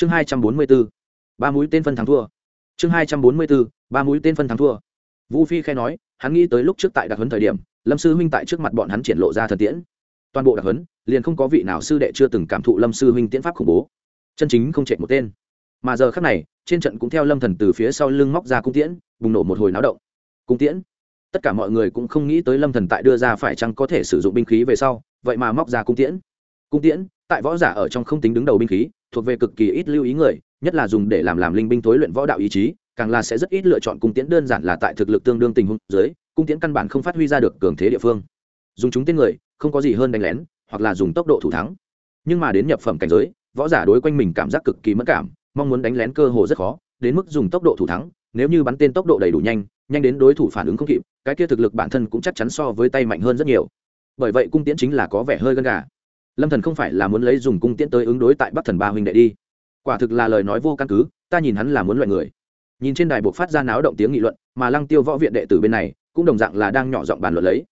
chương hai trăm bốn mươi bốn ba mũi tên phân thắng thua. Chương hai trăm bốn mươi bốn ba mũi tên phân thắng thua. Vũ phi khai nói, hắn nghĩ tới lúc trước tại đặc huấn thời điểm, lâm sư huynh tại trước mặt bọn hắn triển lộ ra thần tiễn. Toàn bộ đặc huấn, liền không có vị nào sư đệ chưa từng cảm thụ lâm sư huynh tiễn pháp khủng bố. Chân chính không chạy một tên. Mà giờ khác này, trên trận cũng theo lâm thần từ phía sau lưng móc ra cung tiễn, bùng nổ một hồi náo động. Cung tiễn? Tất cả mọi người cũng không nghĩ tới lâm thần tại đưa ra phải chăng có thể sử dụng binh khí về sau, vậy mà móc ra cung tiễn. Cung tiễn? Tại võ giả ở trong không tính đứng đầu binh khí thuộc về cực kỳ ít lưu ý người, nhất là dùng để làm làm linh binh tối luyện võ đạo ý chí, càng là sẽ rất ít lựa chọn cung tiễn đơn giản là tại thực lực tương đương tình huống dưới, cung tiễn căn bản không phát huy ra được cường thế địa phương. Dùng chúng tên người, không có gì hơn đánh lén, hoặc là dùng tốc độ thủ thắng. Nhưng mà đến nhập phẩm cảnh giới, võ giả đối quanh mình cảm giác cực kỳ mất cảm, mong muốn đánh lén cơ hồ rất khó, đến mức dùng tốc độ thủ thắng, nếu như bắn tên tốc độ đầy đủ nhanh nhanh đến đối thủ phản ứng không kịp, cái kia thực lực bản thân cũng chắc chắn so với tay mạnh hơn rất nhiều. Bởi vậy cung tiễn chính là có vẻ hơi gân gà lâm thần không phải là muốn lấy dùng cung tiễn tới ứng đối tại bắc thần ba huynh đệ đi. Quả thực là lời nói vô căn cứ, ta nhìn hắn là muốn loại người. Nhìn trên đài buộc phát ra náo động tiếng nghị luận, mà lăng tiêu võ viện đệ tử bên này, cũng đồng dạng là đang nhỏ giọng bàn luận lấy.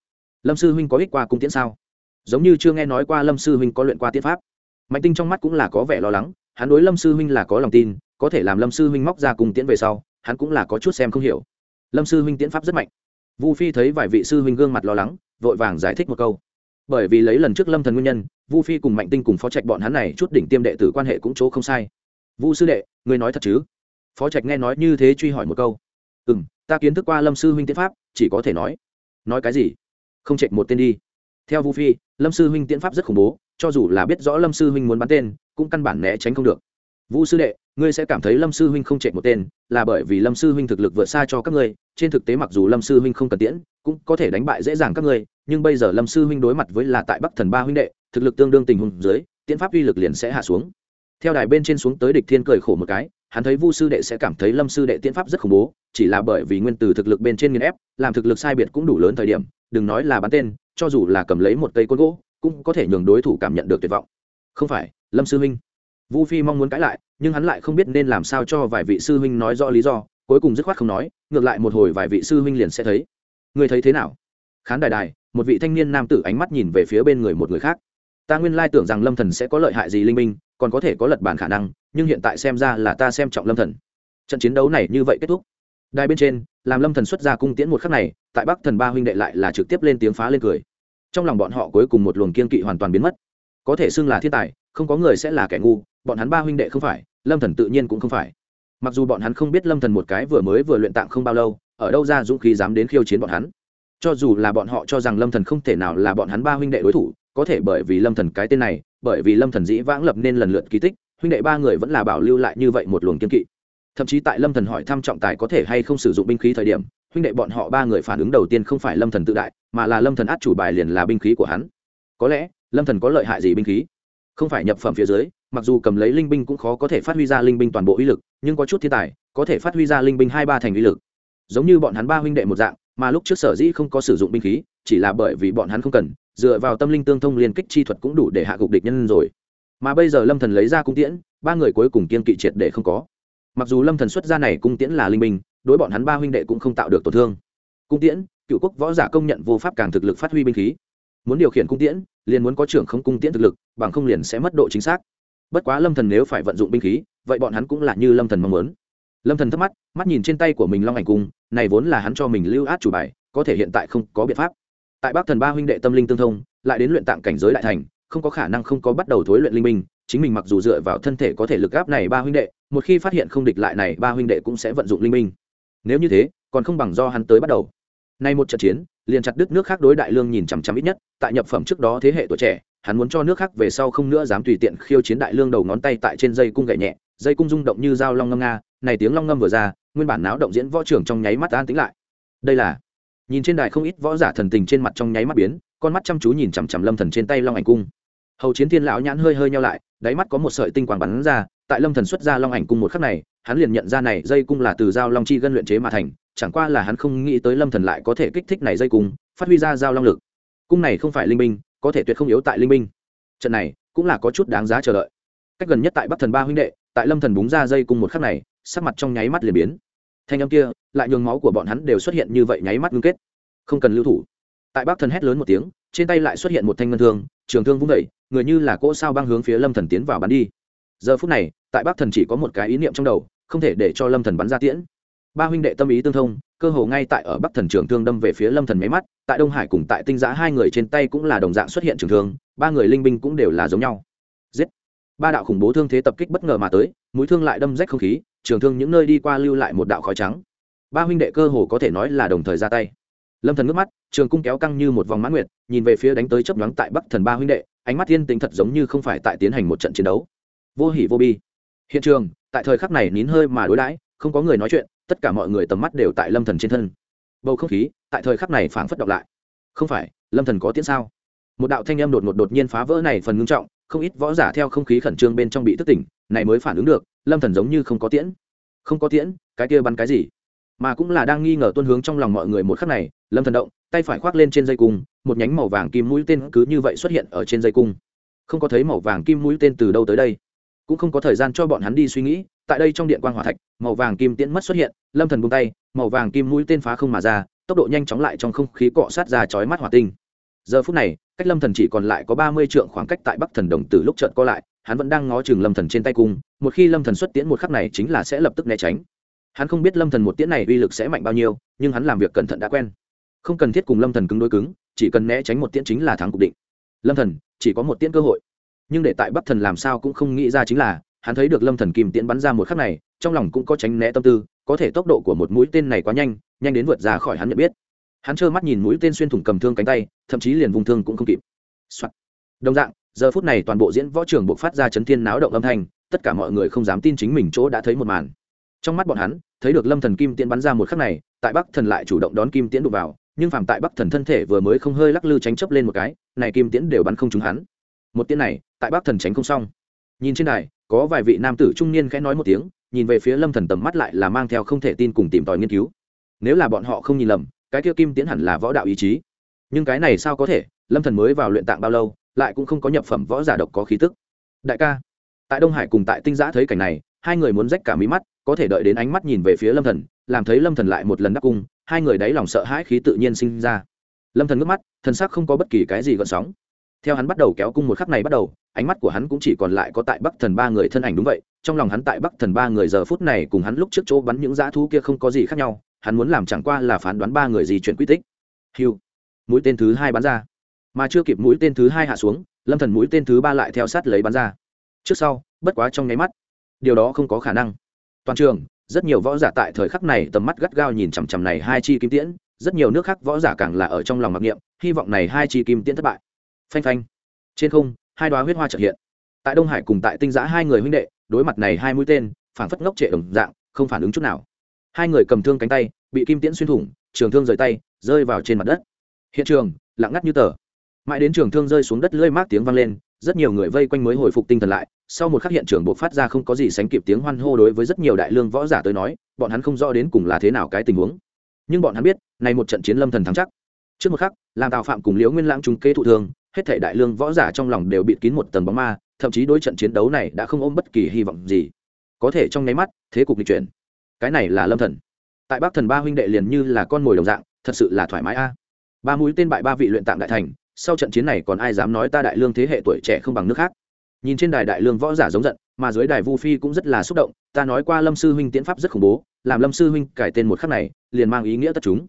Lâm sư huynh có ích qua cung tiễn sao? Giống như chưa nghe nói qua lâm sư huynh có luyện qua tiễn pháp. Mạnh tinh trong mắt cũng là có vẻ lo lắng, hắn đối lâm sư huynh là có lòng tin, có thể làm lâm sư huynh móc ra cung tiễn về sau, hắn cũng là có chút xem không hiểu. Lâm sư huynh tiễn pháp rất mạnh. Vu phi thấy vài vị sư huynh gương mặt lo lắng, vội vàng giải thích một câu bởi vì lấy lần trước lâm thần nguyên nhân, vu phi cùng mạnh tinh cùng phó trạch bọn hắn này chút đỉnh tiêm đệ tử quan hệ cũng chỗ không sai. Vu sư đệ người nói thật chứ? Phó trạch nghe nói như thế truy hỏi một câu. Ừ m ta kiến thức qua lâm sư huynh tiễn pháp, chỉ có thể nói. Nói cái gì? Không trạch một tên đi. Theo vu phi, lâm sư huynh tiễn pháp rất khủng bố, cho dù là biết rõ lâm sư huynh muốn bắn tên, cũng căn bản né tránh không được. Vu sư đệ, ngươi sẽ cảm thấy lâm sư huynh không trạch một tên, là bởi vì lâm sư huynh thực lực vượt xa cho các ngươi, trên thực tế mặc dù lâm sư huynh không cần tiễn, cũng có thể đánh bại dễ dàng các ngươi nhưng bây giờ lâm sư huynh đối mặt với là tại bắc thần ba huynh đệ thực lực tương đương tình huống dưới tiễn pháp uy lực liền sẽ hạ xuống theo đài bên trên xuống tới địch thiên cười khổ một cái hắn thấy vu sư đệ sẽ cảm thấy lâm sư đệ tiễn pháp rất khủng bố chỉ là bởi vì nguyên từ thực lực bên trên nghiên ép làm thực lực sai biệt cũng đủ lớn thời điểm đừng nói là bắn tên cho dù là cầm lấy một cây côn gỗ cũng có thể nhường đối thủ cảm nhận được tuyệt vọng không phải lâm sư huynh vu phi mong muốn cãi lại nhưng hắn lại không biết nên làm sao cho vài vị sư huynh nói rõ lý do cuối cùng dứt khoát không nói ngược lại một hồi vài vị sư huynh liền sẽ thấy người thấy thế nào khán đài đài một vị thanh niên nam tử ánh mắt nhìn về phía bên người một người khác. Ta nguyên lai tưởng rằng lâm thần sẽ có lợi hại gì linh minh, còn có thể có lật bản khả năng, nhưng hiện tại xem ra là ta xem trọng lâm thần. Trận chiến đấu này như vậy kết thúc. Đài bên trên, làm lâm thần xuất ra cung tiễn một khắc này, tại bắc thần ba huynh đệ lại là trực tiếp lên tiếng phá lên cười. Trong lòng bọn họ cuối cùng một luồng kiên kỵ hoàn toàn biến mất. Có thể xưng là thiên tài, không có người sẽ là kẻ ngu, bọn hắn ba huynh đệ không phải, lâm thần tự nhiên cũng không phải. Mặc dù bọn hắn không biết lâm thần một cái vừa mới vừa luyện tạng không bao lâu, ở đâu ra dũng khí dám đến khiêu chiến bọn hắn cho dù là bọn họ cho rằng lâm thần không thể nào là bọn hắn ba huynh đệ đối thủ, có thể bởi vì lâm thần cái tên này, bởi vì lâm thần dĩ vãng lập nên lần lượt kỳ tích, huynh đệ ba người vẫn là bảo lưu lại như vậy một luồng kiên kỵ. Thậm chí tại lâm thần hỏi thăm trọng tài có thể hay không sử dụng binh khí thời điểm, huynh đệ bọn họ ba người phản ứng đầu tiên không phải lâm thần tự đại, mà là lâm thần át chủ bài liền là binh khí của hắn. Có lẽ, lâm thần có lợi hại gì binh khí? Không phải nhập phẩm phía dưới, mặc dù cầm lấy linh binh cũng khó có thể phát huy ra linh binh toàn bộ uy lực, nhưng có chút thiên tài, có thể phát huy ra linh binh hai ba thành uy lực. Giống như bọn hắn ba huynh đệ một dạng mà lúc trước sở dĩ không có sử dụng binh khí, chỉ là bởi vì bọn hắn không cần, dựa vào tâm linh tương thông liên kích chi thuật cũng đủ để hạ gục địch nhân rồi. Mà bây giờ lâm thần lấy ra cung tiễn, ba người cuối cùng kiên kỵ triệt để không có. Mặc dù lâm thần xuất ra này cung tiễn là linh minh đối bọn hắn ba huynh đệ cũng không tạo được tổn thương. Cung tiễn, cựu quốc võ giả công nhận vô pháp càng thực lực phát huy binh khí. Muốn điều khiển cung tiễn, liền muốn có trưởng không cung tiễn thực lực, bằng không liền sẽ mất độ chính xác. Bất quá lâm thần nếu phải vận dụng binh khí, vậy bọn hắn cũng là như lâm thần mong muốn lâm thần thắc mắt mắt nhìn trên tay của mình long ảnh cung, này vốn là hắn cho mình lưu át chủ bài, có thể hiện tại không có biện pháp. Tại bắc thần ba huynh đệ tâm linh tương thông, lại đến luyện tạng cảnh giới đại thành, không có khả năng không có bắt đầu thối luyện linh minh, chính mình mặc dù dựa vào thân thể có thể lực gáp này ba huynh đệ, một khi phát hiện không địch lại này ba huynh đệ cũng sẽ vận dụng linh minh. Nếu như thế, còn không bằng do hắn tới bắt đầu. Nay một trận chiến, liền chặt đứt nước khác đối đại lương nhìn chằm chằm ít nhất, tại nhập phẩm trước đó thế hệ tuổi trẻ, hắn muốn cho nước khác về sau không nữa dám tùy tiện khiêu chiến đại lương đầu ngón tay tại trên dây cung gậy nhẹ, dây cung rung động như dao long ngâm nga này tiếng long ngâm vừa ra, nguyên bản náo động diễn võ trưởng trong nháy mắt an tính lại. Đây là, nhìn trên đài không ít võ giả thần tình trên mặt trong nháy mắt biến, con mắt chăm chú nhìn chằm chằm lâm thần trên tay long ảnh cung. Hầu chiến thiên lão nhãn hơi hơi nhau lại, đáy mắt có một sợi tinh quang bắn ra, tại lâm thần xuất ra long ảnh cung một khắc này, hắn liền nhận ra này dây cung là từ dao long chi gân luyện chế mà thành, chẳng qua là hắn không nghĩ tới lâm thần lại có thể kích thích này dây cung, phát huy ra dao long lực. Cung này không phải linh minh có thể tuyệt không yếu tại linh minh trận này cũng là có chút đáng giá chờ đợi. Cách gần nhất tại bắc thần ba huynh đệ, tại lâm thần búng ra dây cung một khắc này sắc mặt trong nháy mắt liền biến. Thanh âm kia, lại nhường máu của bọn hắn đều xuất hiện như vậy nháy mắt ngưng kết. Không cần lưu thủ. Tại bắc thần hét lớn một tiếng, trên tay lại xuất hiện một thanh ngân thương, trường thương vung vẩy người như là cỗ sao băng hướng phía lâm thần tiến vào bắn đi. Giờ phút này, tại bắc thần chỉ có một cái ý niệm trong đầu, không thể để cho lâm thần bắn ra tiễn. Ba huynh đệ tâm ý tương thông, cơ hồ ngay tại ở bắc thần trường thương đâm về phía lâm thần máy mắt, tại đông hải cùng tại tinh giã hai người trên tay cũng là đồng dạng xuất hiện trường thương, ba người linh binh cũng đều là giống nhau. Giết! Ba đạo khủng bố thương thế tập kích bất ngờ mà tới, mũi thương lại đâm rách không khí trường thương những nơi đi qua lưu lại một đạo khói trắng. Ba huynh đệ cơ hồ có thể nói là đồng thời ra tay. Lâm thần ngước mắt, trường cung kéo căng như một vòng mãn nguyệt, nhìn về phía đánh tới chấp nhoáng tại bắc thần ba huynh đệ, ánh mắt thiên tính thật giống như không phải tại tiến hành một trận chiến đấu. Vô hỉ vô bi. Hiện trường, tại thời khắc này nín hơi mà đối đãi, không có người nói chuyện, tất cả mọi người tầm mắt đều tại lâm thần trên thân. Bầu không khí, tại thời khắc này phảng phất đọc lại. Không phải, lâm thần có tiễn sao? Một đạo thanh âm đột ngột đột nhiên phá vỡ này phần ngưng trọng, không ít võ giả theo không khí khẩn trương bên trong bị thức tỉnh, này mới phản ứng được lâm thần giống như không có tiễn. Không có tiễn, cái kia bắn cái gì? Mà cũng là đang nghi ngờ tuân hướng trong lòng mọi người một khắc này, lâm thần động, tay phải khoác lên trên dây cung, một nhánh màu vàng kim mũi tên cứ như vậy xuất hiện ở trên dây cung. Không có thấy màu vàng kim mũi tên từ đâu tới đây. Cũng không có thời gian cho bọn hắn đi suy nghĩ, tại đây trong điện quan hỏa thạch, màu vàng kim tiễn mất xuất hiện, lâm thần buông tay, màu vàng kim mũi tên phá không mà ra, tốc độ nhanh chóng lại trong không khí cọ sát ra chói mắt hỏa tinh. Giờ phút này, cách lâm thần chỉ còn lại có ba mươi trượng khoảng cách tại bắc thần đồng từ lúc chợt co lại hắn vẫn đang ngó chừng lâm thần trên tay cung, một khi lâm thần xuất tiễn một khắc này chính là sẽ lập tức né tránh. Hắn không biết lâm thần một tiễn này uy lực sẽ mạnh bao nhiêu, nhưng hắn làm việc cẩn thận đã quen. Không cần thiết cùng lâm thần cứng đối cứng, chỉ cần né tránh một tiễn chính là thắng cục định. Lâm thần, chỉ có một tiễn cơ hội. Nhưng để tại bắc thần làm sao cũng không nghĩ ra chính là, hắn thấy được lâm thần kim tiễn bắn ra một khắc này, trong lòng cũng có tránh né tâm tư, có thể tốc độ của một mũi tên này quá nhanh nhanh đến vượt ra khỏi hắn nhận biết. Hắn trơ mắt nhìn mũi tên xuyên thủng cầm thương cánh tay, thậm chí liền vùng thương cũng không kịp、Soạn. đồng dạng giờ phút này toàn bộ diễn võ trường buộc phát ra chấn thiên náo động âm thanh, tất cả mọi người không dám tin chính mình chỗ đã thấy một màn. Trong mắt bọn hắn, thấy được lâm thần kim tiễn bắn ra một khắc này, tại bắc thần lại chủ động đón kim tiễn đụng vào, nhưng phạm tại bắc thần thân thể vừa mới không hơi lắc lư tránh chấp lên một cái, này kim tiễn đều bắn không trúng hắn. Một tiễn này, tại bắc thần tránh không xong. Nhìn trên này, có vài vị nam tử trung niên khẽ nói một tiếng, nhìn về phía lâm thần tầm mắt lại là mang theo không thể tin cùng tìm tòi nghiên cứu. Nếu là bọn họ không nhìn lầm, cái kia kim tiễn hẳn là võ đạo ý chí. Nhưng cái này sao có thể? Lâm thần mới vào luyện tạng bao lâu lại cũng không có nhập phẩm võ giả độc có khí tức. Đại ca, tại đông hải cùng tại tinh giã thấy cảnh này, hai người muốn rách cả mí mắt, có thể đợi đến ánh mắt nhìn về phía lâm thần, làm thấy lâm thần lại một lần đắc cung, hai người đáy lòng sợ hãi khí tự nhiên sinh ra. Lâm thần ngước mắt, thần sắc không có bất kỳ cái gì gợn sóng. Theo hắn bắt đầu kéo cung một khắc này bắt đầu, ánh mắt của hắn cũng chỉ còn lại có tại bắc thần ba người thân ảnh đúng vậy, trong lòng hắn tại bắc thần ba người giờ phút này cùng hắn lúc trước chỗ bắn những dã thú kia không có gì khác nhau, hắn muốn làm chẳng qua là phán đoán ba người gì chuyển quy tích. Hiu mũi tên thứ hai bắn ra mà chưa kịp mũi tên thứ hai hạ xuống, lâm thần mũi tên thứ ba lại theo sát lấy bắn ra. Trước sau, bất quá trong nháy mắt, điều đó không có khả năng. Toàn trường, rất nhiều võ giả tại thời khắc này tầm mắt gắt gao nhìn chằm chằm này hai chi kim tiễn, rất nhiều nước khác võ giả càng là ở trong lòng mặc niệm, hy vọng này hai chi kim tiễn thất bại. Phanh phanh. Trên không, hai đoá huyết hoa trợ hiện. Tại đông hải cùng tại tinh giã hai người huynh đệ, đối mặt này hai mũi tên phản phất ngốc trệ đồng dạng, không phản ứng chút nào. Hai người cầm thương cánh tay, bị kim tiễn xuyên thủng, trường thương rời tay, rơi vào trên mặt đất. Hiện trường, lặng ngắt như tờ mãi đến trường thương rơi xuống đất lưỡi mát tiếng vang lên, rất nhiều người vây quanh mới hồi phục tinh thần lại, sau một khắc hiện trường buộc phát ra không có gì sánh kịp tiếng hoan hô đối với rất nhiều đại lương võ giả tới nói, bọn hắn không rõ đến cùng là thế nào cái tình huống. Nhưng bọn hắn biết, này một trận chiến lâm thần thắng chắc. Trước một khắc làm tào phạm cùng liễu nguyên lãng trúng kê thụ thương, hết thể đại lương võ giả trong lòng đều bịt kín một tầng bóng ma, thậm chí đối trận chiến đấu này đã không ôm bất kỳ hy vọng gì. Có thể trong nháy mắt, thế cục lịch chuyển. Cái này là lâm thần. Tại bắc thần ba huynh đệ liền như là con mồi đồng dạng, thật sự là thoải mái a. Ba mũi tên bại ba vị luyện tạm đại thành sau trận chiến này còn ai dám nói ta đại lương thế hệ tuổi trẻ không bằng nước khác? Nhìn trên đài đại lương võ giả giống giận, mà dưới đài vu phi cũng rất là xúc động, ta nói qua lâm sư huynh tiễn pháp rất khủng bố, làm lâm sư huynh cải tên một khắc này, liền mang ý nghĩa tất chúng.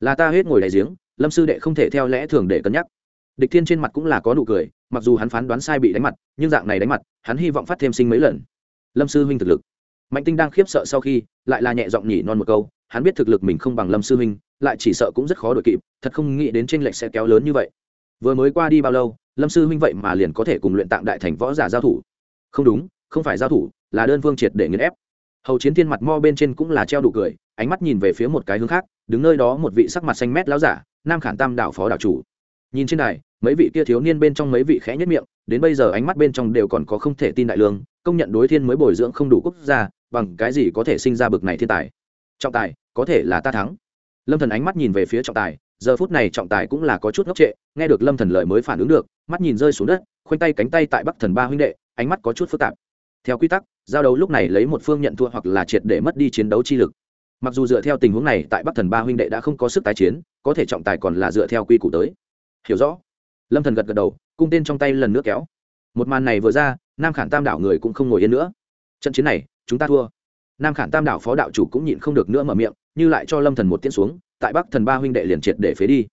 Là ta hết ngồi đại giếng, lâm sư đệ không thể theo lẽ thường để cân nhắc. Địch thiên trên mặt cũng là có nụ cười, mặc dù hắn phán đoán sai bị đánh mặt, nhưng dạng này đánh mặt, hắn hy vọng phát thêm sinh mấy lần. Lâm sư huynh thực lực. Mạnh tinh đang khiếp sợ sau khi, lại là nhẹ giọng nhỉ non một câu, hắn biết thực lực mình không bằng lâm sư huynh, lại chỉ sợ cũng rất khó đổi kịp, thật không nghĩ đến trên lệch sẽ kéo lớn như vậy vừa mới qua đi bao lâu, lâm sư huynh vậy mà liền có thể cùng luyện tạng đại thành võ giả giao thủ? Không đúng, không phải giao thủ, là đơn phương triệt để nghiền ép. Hầu chiến thiên mặt mo bên trên cũng là treo đủ cười, ánh mắt nhìn về phía một cái hướng khác, đứng nơi đó một vị sắc mặt xanh mét láo giả, nam khản tam đạo phó đạo chủ. Nhìn trên này mấy vị kia thiếu niên bên trong mấy vị khẽ nhất miệng, đến bây giờ ánh mắt bên trong đều còn có không thể tin đại lương, công nhận đối thiên mới bồi dưỡng không đủ quốc gia, bằng cái gì có thể sinh ra bực này thiên tài? Trọng tài, có thể là ta thắng. Lâm thần ánh mắt nhìn về phía trọng tài giờ phút này trọng tài cũng là có chút ngốc trệ, nghe được lâm thần lời mới phản ứng được, mắt nhìn rơi xuống đất, khoanh tay cánh tay tại bắc thần ba huynh đệ, ánh mắt có chút phức tạp. Theo quy tắc, giao đấu lúc này lấy một phương nhận thua hoặc là triệt để mất đi chiến đấu chi lực. Mặc dù dựa theo tình huống này tại bắc thần ba huynh đệ đã không có sức tái chiến, có thể trọng tài còn là dựa theo quy củ tới. Hiểu rõ. Lâm thần gật gật đầu, cung tên trong tay lần nữa kéo. Một màn này vừa ra, nam khản tam đảo người cũng không ngồi yên nữa. Trận chiến này, chúng ta thua. Nam khản tam đảo phó đạo chủ cũng nhịn không được nữa mở miệng, như lại cho lâm thần một tiễn xuống tại bắc thần ba huynh đệ liền triệt để phế đi.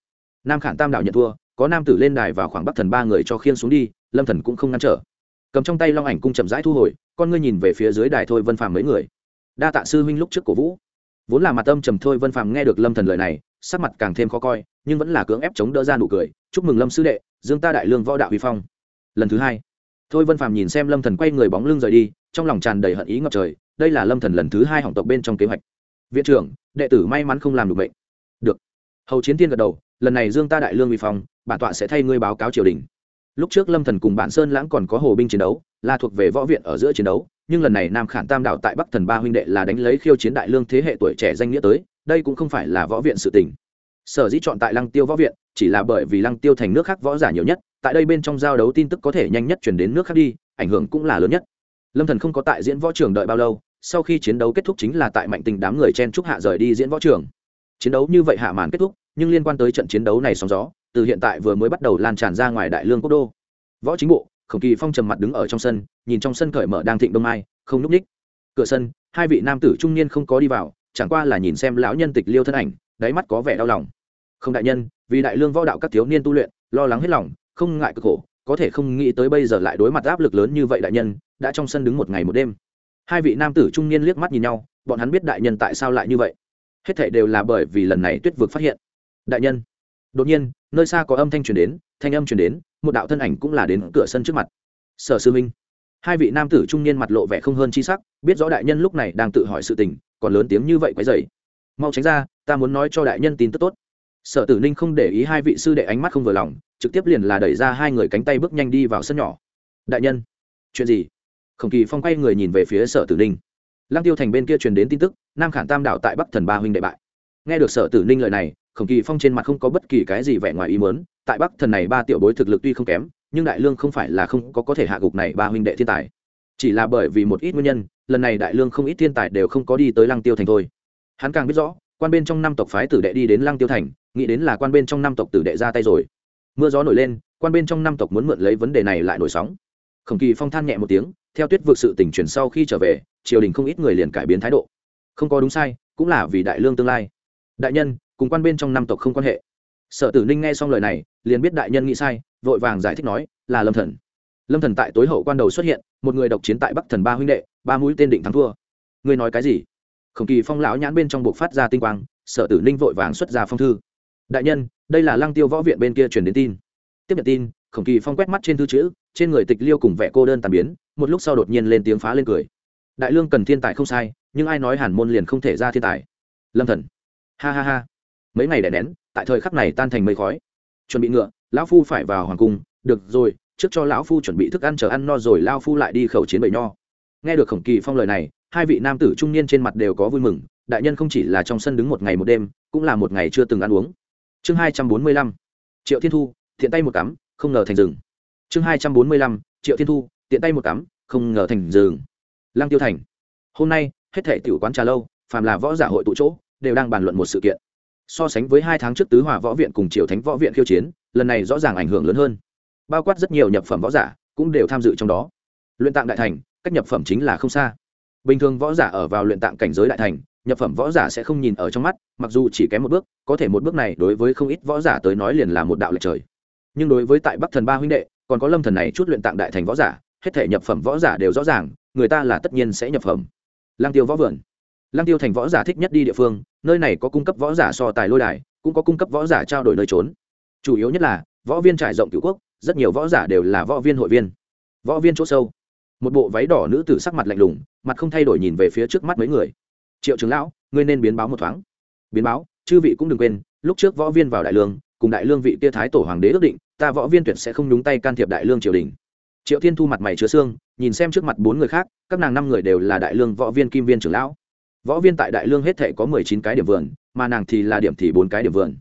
Nam khản tam đạo nhận thua, có nam tử lên đài vào khoảng bắc thần ba người cho khiên xuống đi, lâm thần cũng không ngăn trở. Cầm trong tay long ảnh cung chậm rãi thu hồi, con ngươi nhìn về phía dưới đài thôi vân phàm mấy người. Đa tạ sư huynh lúc trước cổ vũ. Vốn là mặt âm trầm thôi vân phàm nghe được lâm thần lời này, sắc mặt càng thêm khó coi, nhưng vẫn là cưỡng ép chống đỡ ra nụ cười, chúc mừng lâm sư đệ, dương ta đại lương võ đạo huy phong. Lần thứ hai, thôi vân phàm nhìn xem lâm thần quay người bóng lưng rời đi, trong lòng tràn đầy hận ý ngập trời, đây là lâm thần lần thứ hai hỏng tộc bên trong kế hoạch. Viện trưởng, đệ tử may mắn không làm được bệnh được. Hầu chiến tiên gật đầu, lần này dương ta đại lương bị phong, bản tọa sẽ thay ngươi báo cáo triều đình. Lúc trước lâm thần cùng bản sơn lãng còn có hồ binh chiến đấu, là thuộc về võ viện ở giữa chiến đấu, nhưng lần này nam khản tam đảo tại bắc thần ba huynh đệ là đánh lấy khiêu chiến đại lương thế hệ tuổi trẻ danh nghĩa tới, đây cũng không phải là võ viện sự tình. Sở dĩ chọn tại lăng tiêu võ viện, chỉ là bởi vì lăng tiêu thành nước khác võ giả nhiều nhất, tại đây bên trong giao đấu tin tức có thể nhanh nhất chuyển đến nước khác đi, ảnh hưởng cũng là lớn nhất. Lâm thần không có tại diễn võ trường đợi bao lâu, sau khi chiến đấu kết thúc chính là tại mạnh tình đám người chen trúc hạ rời đi diễn võ trường chiến đấu như vậy hạ màn kết thúc, nhưng liên quan tới trận chiến đấu này sóng gió, từ hiện tại vừa mới bắt đầu lan tràn ra ngoài đại lương quốc đô. Võ chính bộ, khổng kỳ phong trầm mặt đứng ở trong sân, nhìn trong sân cởi mở đang thịnh đông mai, không núp ních. Cửa sân, hai vị nam tử trung niên không có đi vào, chẳng qua là nhìn xem lão nhân tịch liêu thân ảnh, đáy mắt có vẻ đau lòng. Không đại nhân, vì đại lương võ đạo các thiếu niên tu luyện, lo lắng hết lòng, không ngại cực khổ, có thể không nghĩ tới bây giờ lại đối mặt áp lực lớn như vậy đại nhân, đã trong sân đứng một ngày một đêm. Hai vị nam tử trung niên liếc mắt nhìn nhau, bọn hắn biết đại nhân tại sao lại như vậy hết thảy đều là bởi vì lần này tuyết vực phát hiện. Đại nhân, đột nhiên, nơi xa có âm thanh truyền đến, thanh âm truyền đến, một đạo thân ảnh cũng là đến cửa sân trước mặt. Sở sư minh hai vị nam tử trung niên mặt lộ vẻ không hơn chi sắc, biết rõ đại nhân lúc này đang tự hỏi sự tình, còn lớn tiếng như vậy quấy dày mau tránh ra, ta muốn nói cho đại nhân tin tức tốt. Sở tử ninh không để ý hai vị sư đệ ánh mắt không vừa lòng, trực tiếp liền là đẩy ra hai người cánh tay bước nhanh đi vào sân nhỏ. Đại nhân, chuyện gì? Khổng kỳ phong quay người nhìn về phía sở tử ninh lăng tiêu thành bên kia truyền đến tin tức, nam khản tam đảo tại bắc thần ba huynh đệ bại. Nghe được sở tử ninh lời này, khổng kỳ phong trên mặt không có bất kỳ cái gì vẻ ngoài ý mớn tại bắc thần này ba tiểu bối thực lực tuy không kém, nhưng đại lương không phải là không có có thể hạ gục này ba huynh đệ thiên tài. Chỉ là bởi vì một ít nguyên nhân, lần này đại lương không ít thiên tài đều không có đi tới lăng tiêu thành thôi. Hắn càng biết rõ, quan bên trong năm tộc phái tử đệ đi đến lăng tiêu thành, nghĩ đến là quan bên trong năm tộc tử đệ ra tay rồi. Mưa gió nổi lên, quan bên trong năm tộc muốn mượn lấy vấn đề này lại nổi sóng. Khổng kỳ phong than nhẹ một tiếng theo tuyết vượt sự tình chuyển sau khi trở về, triều đình không ít người liền cải biến thái độ. Không có đúng sai, cũng là vì đại lương tương lai. Đại nhân, cùng quan bên trong năm tộc không quan hệ. Sở tử ninh nghe xong lời này, liền biết đại nhân nghĩ sai, vội vàng giải thích nói, là lâm thần. Lâm thần tại tối hậu quan đầu xuất hiện, một người độc chiến tại bắc thần ba huynh đệ, ba mũi tên định thắng thua. Ngươi nói cái gì? Khổng kỳ phong lão nhãn bên trong buộc phát ra tinh quang, sở tử ninh vội vàng xuất ra phong thư. Đại nhân, đây là lăng tiêu võ viện bên kia truyền đến tin. Tiếp nhận tin, khổng kỳ phong quét mắt trên thư chữ, trên người tịch liêu cùng vẻ cô đơn tàn biến một lúc sau đột nhiên lên tiếng phá lên cười. Đại lương cần thiên tài không sai, nhưng ai nói hàn môn liền không thể ra thiên tài? Lâm thần. Ha ha ha. Mấy ngày đẻ nén, tại thời khắc này tan thành mây khói. Chuẩn bị ngựa, lão phu phải vào hoàng cung. Được rồi, trước cho lão phu chuẩn bị thức ăn chờ ăn no rồi lao phu lại đi khẩu chiến bầy nho. Nghe được khổng kỳ phong lời này, hai vị nam tử trung niên trên mặt đều có vui mừng. Đại nhân không chỉ là trong sân đứng một ngày một đêm, cũng là một ngày chưa từng ăn uống. Chương hai trăm bốn mươi lăm. Triệu thiên thu, thiện tay một cắm, không ngờ thành rừng. Chương hai trăm bốn mươi lăm. Triệu thiên thu tiện tay một cắm, không ngờ thành rừng. Lăng tiêu thành, hôm nay, hết thể tiểu quán trà lâu, phàm là võ giả hội tụ chỗ, đều đang bàn luận một sự kiện. So sánh với hai tháng trước tứ hòa võ viện cùng triều thánh võ viện khiêu chiến, lần này rõ ràng ảnh hưởng lớn hơn. Bao quát rất nhiều nhập phẩm võ giả cũng đều tham dự trong đó. Luyện tạng đại thành, cách nhập phẩm chính là không xa. Bình thường võ giả ở vào luyện tạng cảnh giới đại thành, nhập phẩm võ giả sẽ không nhìn ở trong mắt, mặc dù chỉ kém một bước, có thể một bước này đối với không ít võ giả tới nói liền là một đạo lệch trời. Nhưng đối với tại bắc thần ba huynh đệ, còn có lâm thần này chút luyện tạng đại thành võ giả hết thể nhập phẩm võ giả đều rõ ràng, người ta là tất nhiên sẽ nhập phẩm. Lang tiêu võ vườn. Lang tiêu thành võ giả thích nhất đi địa phương, nơi này có cung cấp võ giả so tài lôi đài, cũng có cung cấp võ giả trao đổi nơi trốn. Chủ yếu nhất là, võ viên trải rộng cựu quốc, rất nhiều võ giả đều là võ viên hội viên. Võ viên chỗ sâu. Một bộ váy đỏ nữ tử sắc mặt lạnh lùng, mặt không thay đổi nhìn về phía trước mắt mấy người. Triệu trưởng lão, ngươi nên biến báo một thoáng. Biến báo? Chư vị cũng đừng quên, lúc trước võ viên vào đại lương, cùng đại lương vị tia thái tổ hoàng đế ước định, ta võ viên tuyệt sẽ không nhúng tay can thiệp đại lương triều đình triệu thiên thu mặt mày chứa xương, nhìn xem trước mặt bốn người khác, các nàng năm người đều là đại lương võ viên kim viên trưởng lão. Võ viên tại đại lương hết thể có mười chín cái điểm vườn, mà nàng thì là điểm thì bốn cái điểm vườn.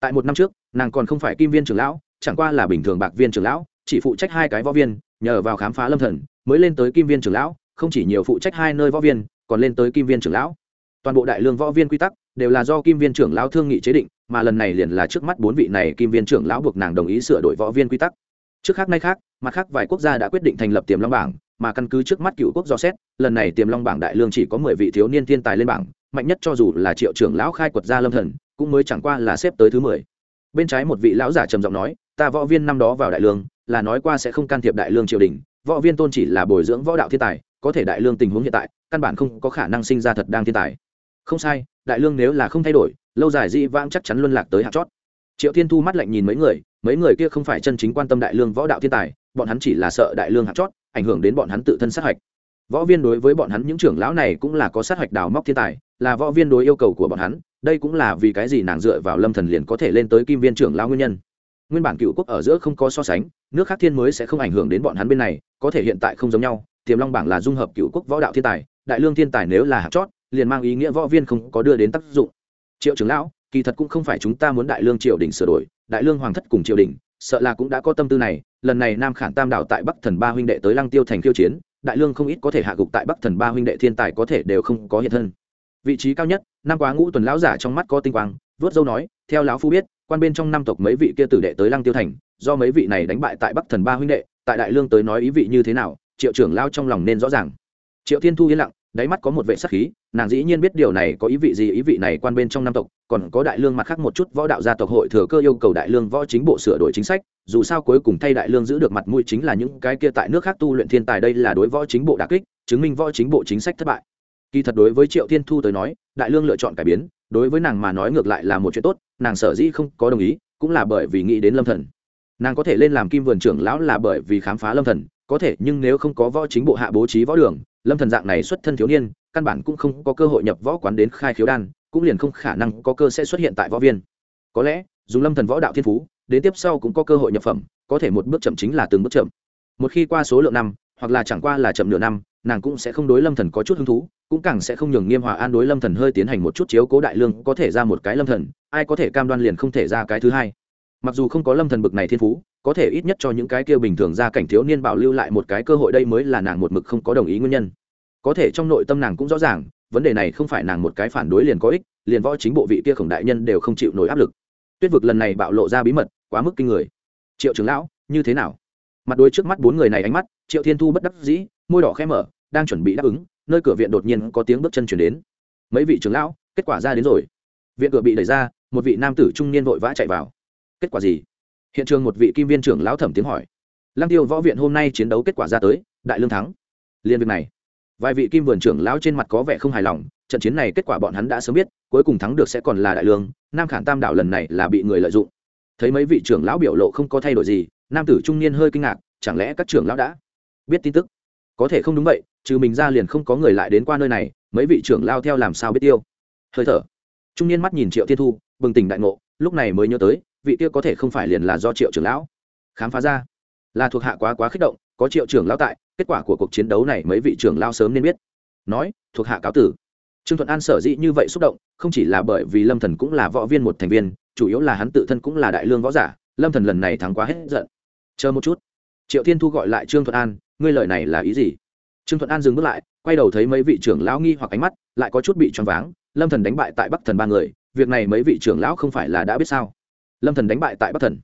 Tại một năm trước, nàng còn không phải kim viên trưởng lão, chẳng qua là bình thường bạc viên trưởng lão, chỉ phụ trách hai cái võ viên, nhờ vào khám phá lâm thần, mới lên tới kim viên trưởng lão, không chỉ nhiều phụ trách hai nơi võ viên, còn lên tới kim viên trưởng lão. Toàn bộ đại lương võ viên quy tắc đều là do kim viên trưởng lão thương nghị chế định, mà lần này liền là trước mắt bốn vị này kim viên trưởng lão buộc nàng đồng ý sửa đổi võ viên quy tắc trước khác nay khác, mặt khác vài quốc gia đã quyết định thành lập tiềm long bảng, mà căn cứ trước mắt cựu quốc do xét, lần này tiềm long bảng đại lương chỉ có mười vị thiếu niên thiên tài lên bảng, mạnh nhất cho dù là triệu trưởng lão khai quật gia lâm thần, cũng mới chẳng qua là xếp tới thứ mười. Bên trái một vị lão giả trầm giọng nói, ta võ viên năm đó vào đại lương, là nói qua sẽ không can thiệp đại lương triều đình, võ viên tôn chỉ là bồi dưỡng võ đạo thiên tài, có thể đại lương tình huống hiện tại, căn bản không có khả năng sinh ra thật đang thiên tài. Không sai, đại lương nếu là không thay đổi, lâu dài dĩ vãng chắc chắn luân lạc tới hạt chót triệu thiên thu mắt lạnh nhìn mấy người mấy người kia không phải chân chính quan tâm đại lương võ đạo thiên tài, bọn hắn chỉ là sợ đại lương hạt chót, ảnh hưởng đến bọn hắn tự thân sát hạch. Võ viên đối với bọn hắn những trưởng lão này cũng là có sát hạch đào móc thiên tài, là võ viên đối yêu cầu của bọn hắn, đây cũng là vì cái gì nàng dựa vào lâm thần liền có thể lên tới kim viên trưởng lão nguyên nhân. Nguyên bản cựu quốc ở giữa không có so sánh, nước khác thiên mới sẽ không ảnh hưởng đến bọn hắn bên này, có thể hiện tại không giống nhau, tiềm long bảng là dung hợp cựu quốc võ đạo thiên tài, đại lương thiên tài nếu là hạt chót, liền mang ý nghĩa võ viên không có đưa đến tác dụng. Triệu trưởng lão kỳ thật cũng không phải chúng ta muốn đại lương triều đình sửa đổi, đại lương hoàng thất cùng triều đình, sợ là cũng đã có tâm tư này. Lần này nam khản tam đảo tại bắc thần ba huynh đệ tới lăng tiêu thành khiêu chiến, đại lương không ít có thể hạ gục tại bắc thần ba huynh đệ thiên tài có thể đều không có hiện thân. Vị trí cao nhất năm quá ngũ tuần lão giả trong mắt có tinh quang vớt dâu nói, theo lão phu biết, quan bên trong năm tộc mấy vị kia tử đệ tới lăng tiêu thành, do mấy vị này đánh bại tại bắc thần ba huynh đệ, tại đại lương tới nói ý vị như thế nào, triệu trưởng lao trong lòng nên rõ ràng. Triệu thiên thu yên lặng, đáy mắt có một vệ sắc khí nàng dĩ nhiên biết điều này có ý vị gì, ý vị này quan bên trong năm tộc, còn có đại lương mặt khác một chút võ đạo gia tộc hội thừa cơ yêu cầu đại lương võ chính bộ sửa đổi chính sách, dù sao cuối cùng thay đại lương giữ được mặt mũi chính là những cái kia tại nước khác tu luyện thiên tài, đây là đối võ chính bộ đà kích, chứng minh võ chính bộ chính sách thất bại. Kỳ thật đối với triệu thiên thu tới nói, đại lương lựa chọn cải biến, đối với nàng mà nói ngược lại là một chuyện tốt, nàng sở dĩ không có đồng ý, cũng là bởi vì nghĩ đến lâm thần. Nàng có thể lên làm kim vườn trưởng lão là bởi vì khám phá lâm thần, có thể, nhưng nếu không có võ chính bộ hạ bố trí võ đường, lâm thần dạng này xuất thân thiếu niên căn bản cũng không có cơ hội nhập võ quán đến khai khiếu đan, cũng liền không khả năng có cơ sẽ xuất hiện tại võ viên. Có lẽ, dùng lâm thần võ đạo thiên phú, đến tiếp sau cũng có cơ hội nhập phẩm, có thể một bước chậm chính là từng bước chậm. Một khi qua số lượng năm, hoặc là chẳng qua là chậm nửa năm, nàng cũng sẽ không đối lâm thần có chút hứng thú, cũng càng sẽ không nhường nghiêm hòa an đối lâm thần hơi tiến hành một chút chiếu cố đại lương, có thể ra một cái lâm thần, ai có thể cam đoan liền không thể ra cái thứ hai. Mặc dù không có lâm thần bực này thiên phú, có thể ít nhất cho những cái kia bình thường ra cảnh thiếu niên bảo lưu lại một cái cơ hội đây mới là nàng một mực không có đồng ý nguyên nhân có thể trong nội tâm nàng cũng rõ ràng, vấn đề này không phải nàng một cái phản đối liền có ích, liền võ chính bộ vị kia khổng đại nhân đều không chịu nổi áp lực. Tuyết vực lần này bạo lộ ra bí mật, quá mức kinh người. Triệu trưởng lão, như thế nào? Mặt đôi trước mắt bốn người này ánh mắt, triệu thiên thu bất đắc dĩ, môi đỏ khẽ mở, đang chuẩn bị đáp ứng, nơi cửa viện đột nhiên có tiếng bước chân chuyển đến. Mấy vị trưởng lão, kết quả ra đến rồi. Viện cửa bị đẩy ra, một vị nam tử trung niên vội vã chạy vào. Kết quả gì? Hiện trường một vị kim viên trưởng lão thẩm tiếng hỏi. Lăng tiêu võ viện hôm nay chiến đấu kết quả ra tới, đại lương thắng. Liên việc này vài vị kim vườn trưởng lão trên mặt có vẻ không hài lòng, trận chiến này kết quả bọn hắn đã sớm biết, cuối cùng thắng được sẽ còn là đại lương, nam khản tam đảo lần này là bị người lợi dụng. Thấy mấy vị trưởng lão biểu lộ không có thay đổi gì, nam tử trung niên hơi kinh ngạc, chẳng lẽ các trưởng lão đã biết tin tức? Có thể không đúng vậy, trừ mình ra liền không có người lại đến qua nơi này, mấy vị trưởng lao theo làm sao biết tiêu? Hơi thở. Trung niên mắt nhìn triệu thiên thu, bừng tỉnh đại ngộ, lúc này mới nhớ tới, vị kia có thể không phải liền là do triệu trưởng lão khám phá ra. Là thuộc hạ quá quá kích động, có triệu trưởng lão tại kết quả của cuộc chiến đấu này mấy vị trưởng lao sớm nên biết. Nói, thuộc hạ cáo tử. Trương thuận an sở dĩ như vậy xúc động, không chỉ là bởi vì lâm thần cũng là võ viên một thành viên, chủ yếu là hắn tự thân cũng là đại lương võ giả, lâm thần lần này thắng quá hết giận. Chờ một chút. Triệu thiên thu gọi lại trương thuận an, ngươi lời này là ý gì? Trương thuận an dừng bước lại, quay đầu thấy mấy vị trưởng lão nghi hoặc ánh mắt, lại có chút bị choáng váng, lâm thần đánh bại tại bắc thần ba người, việc này mấy vị trưởng lão không phải là đã biết sao? Lâm thần đánh bại tại bắc thần.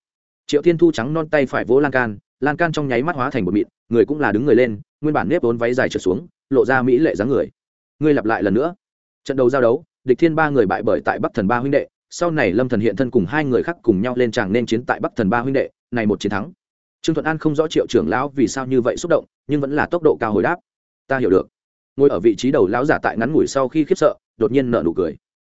Triệu thiên thu trắng non tay phải vỗ lan can lan can trong nháy mắt hóa thành một mịn, người cũng là đứng người lên, nguyên bản nếp vốn váy dài trượt xuống, lộ ra mỹ lệ dáng người. Ngươi lặp lại lần nữa. Trận đấu giao đấu, địch thiên ba người bại bởi tại bắc thần ba huynh đệ, sau này lâm thần hiện thân cùng hai người khác cùng nhau lên tràng nên chiến tại bắc thần ba huynh đệ, này một chiến thắng. Trương thuận an không rõ triệu trưởng lão vì sao như vậy xúc động, nhưng vẫn là tốc độ cao hồi đáp. Ta hiểu được. Ngồi ở vị trí đầu lão giả tại ngắn ngủi sau khi khiếp sợ, đột nhiên nở nụ cười.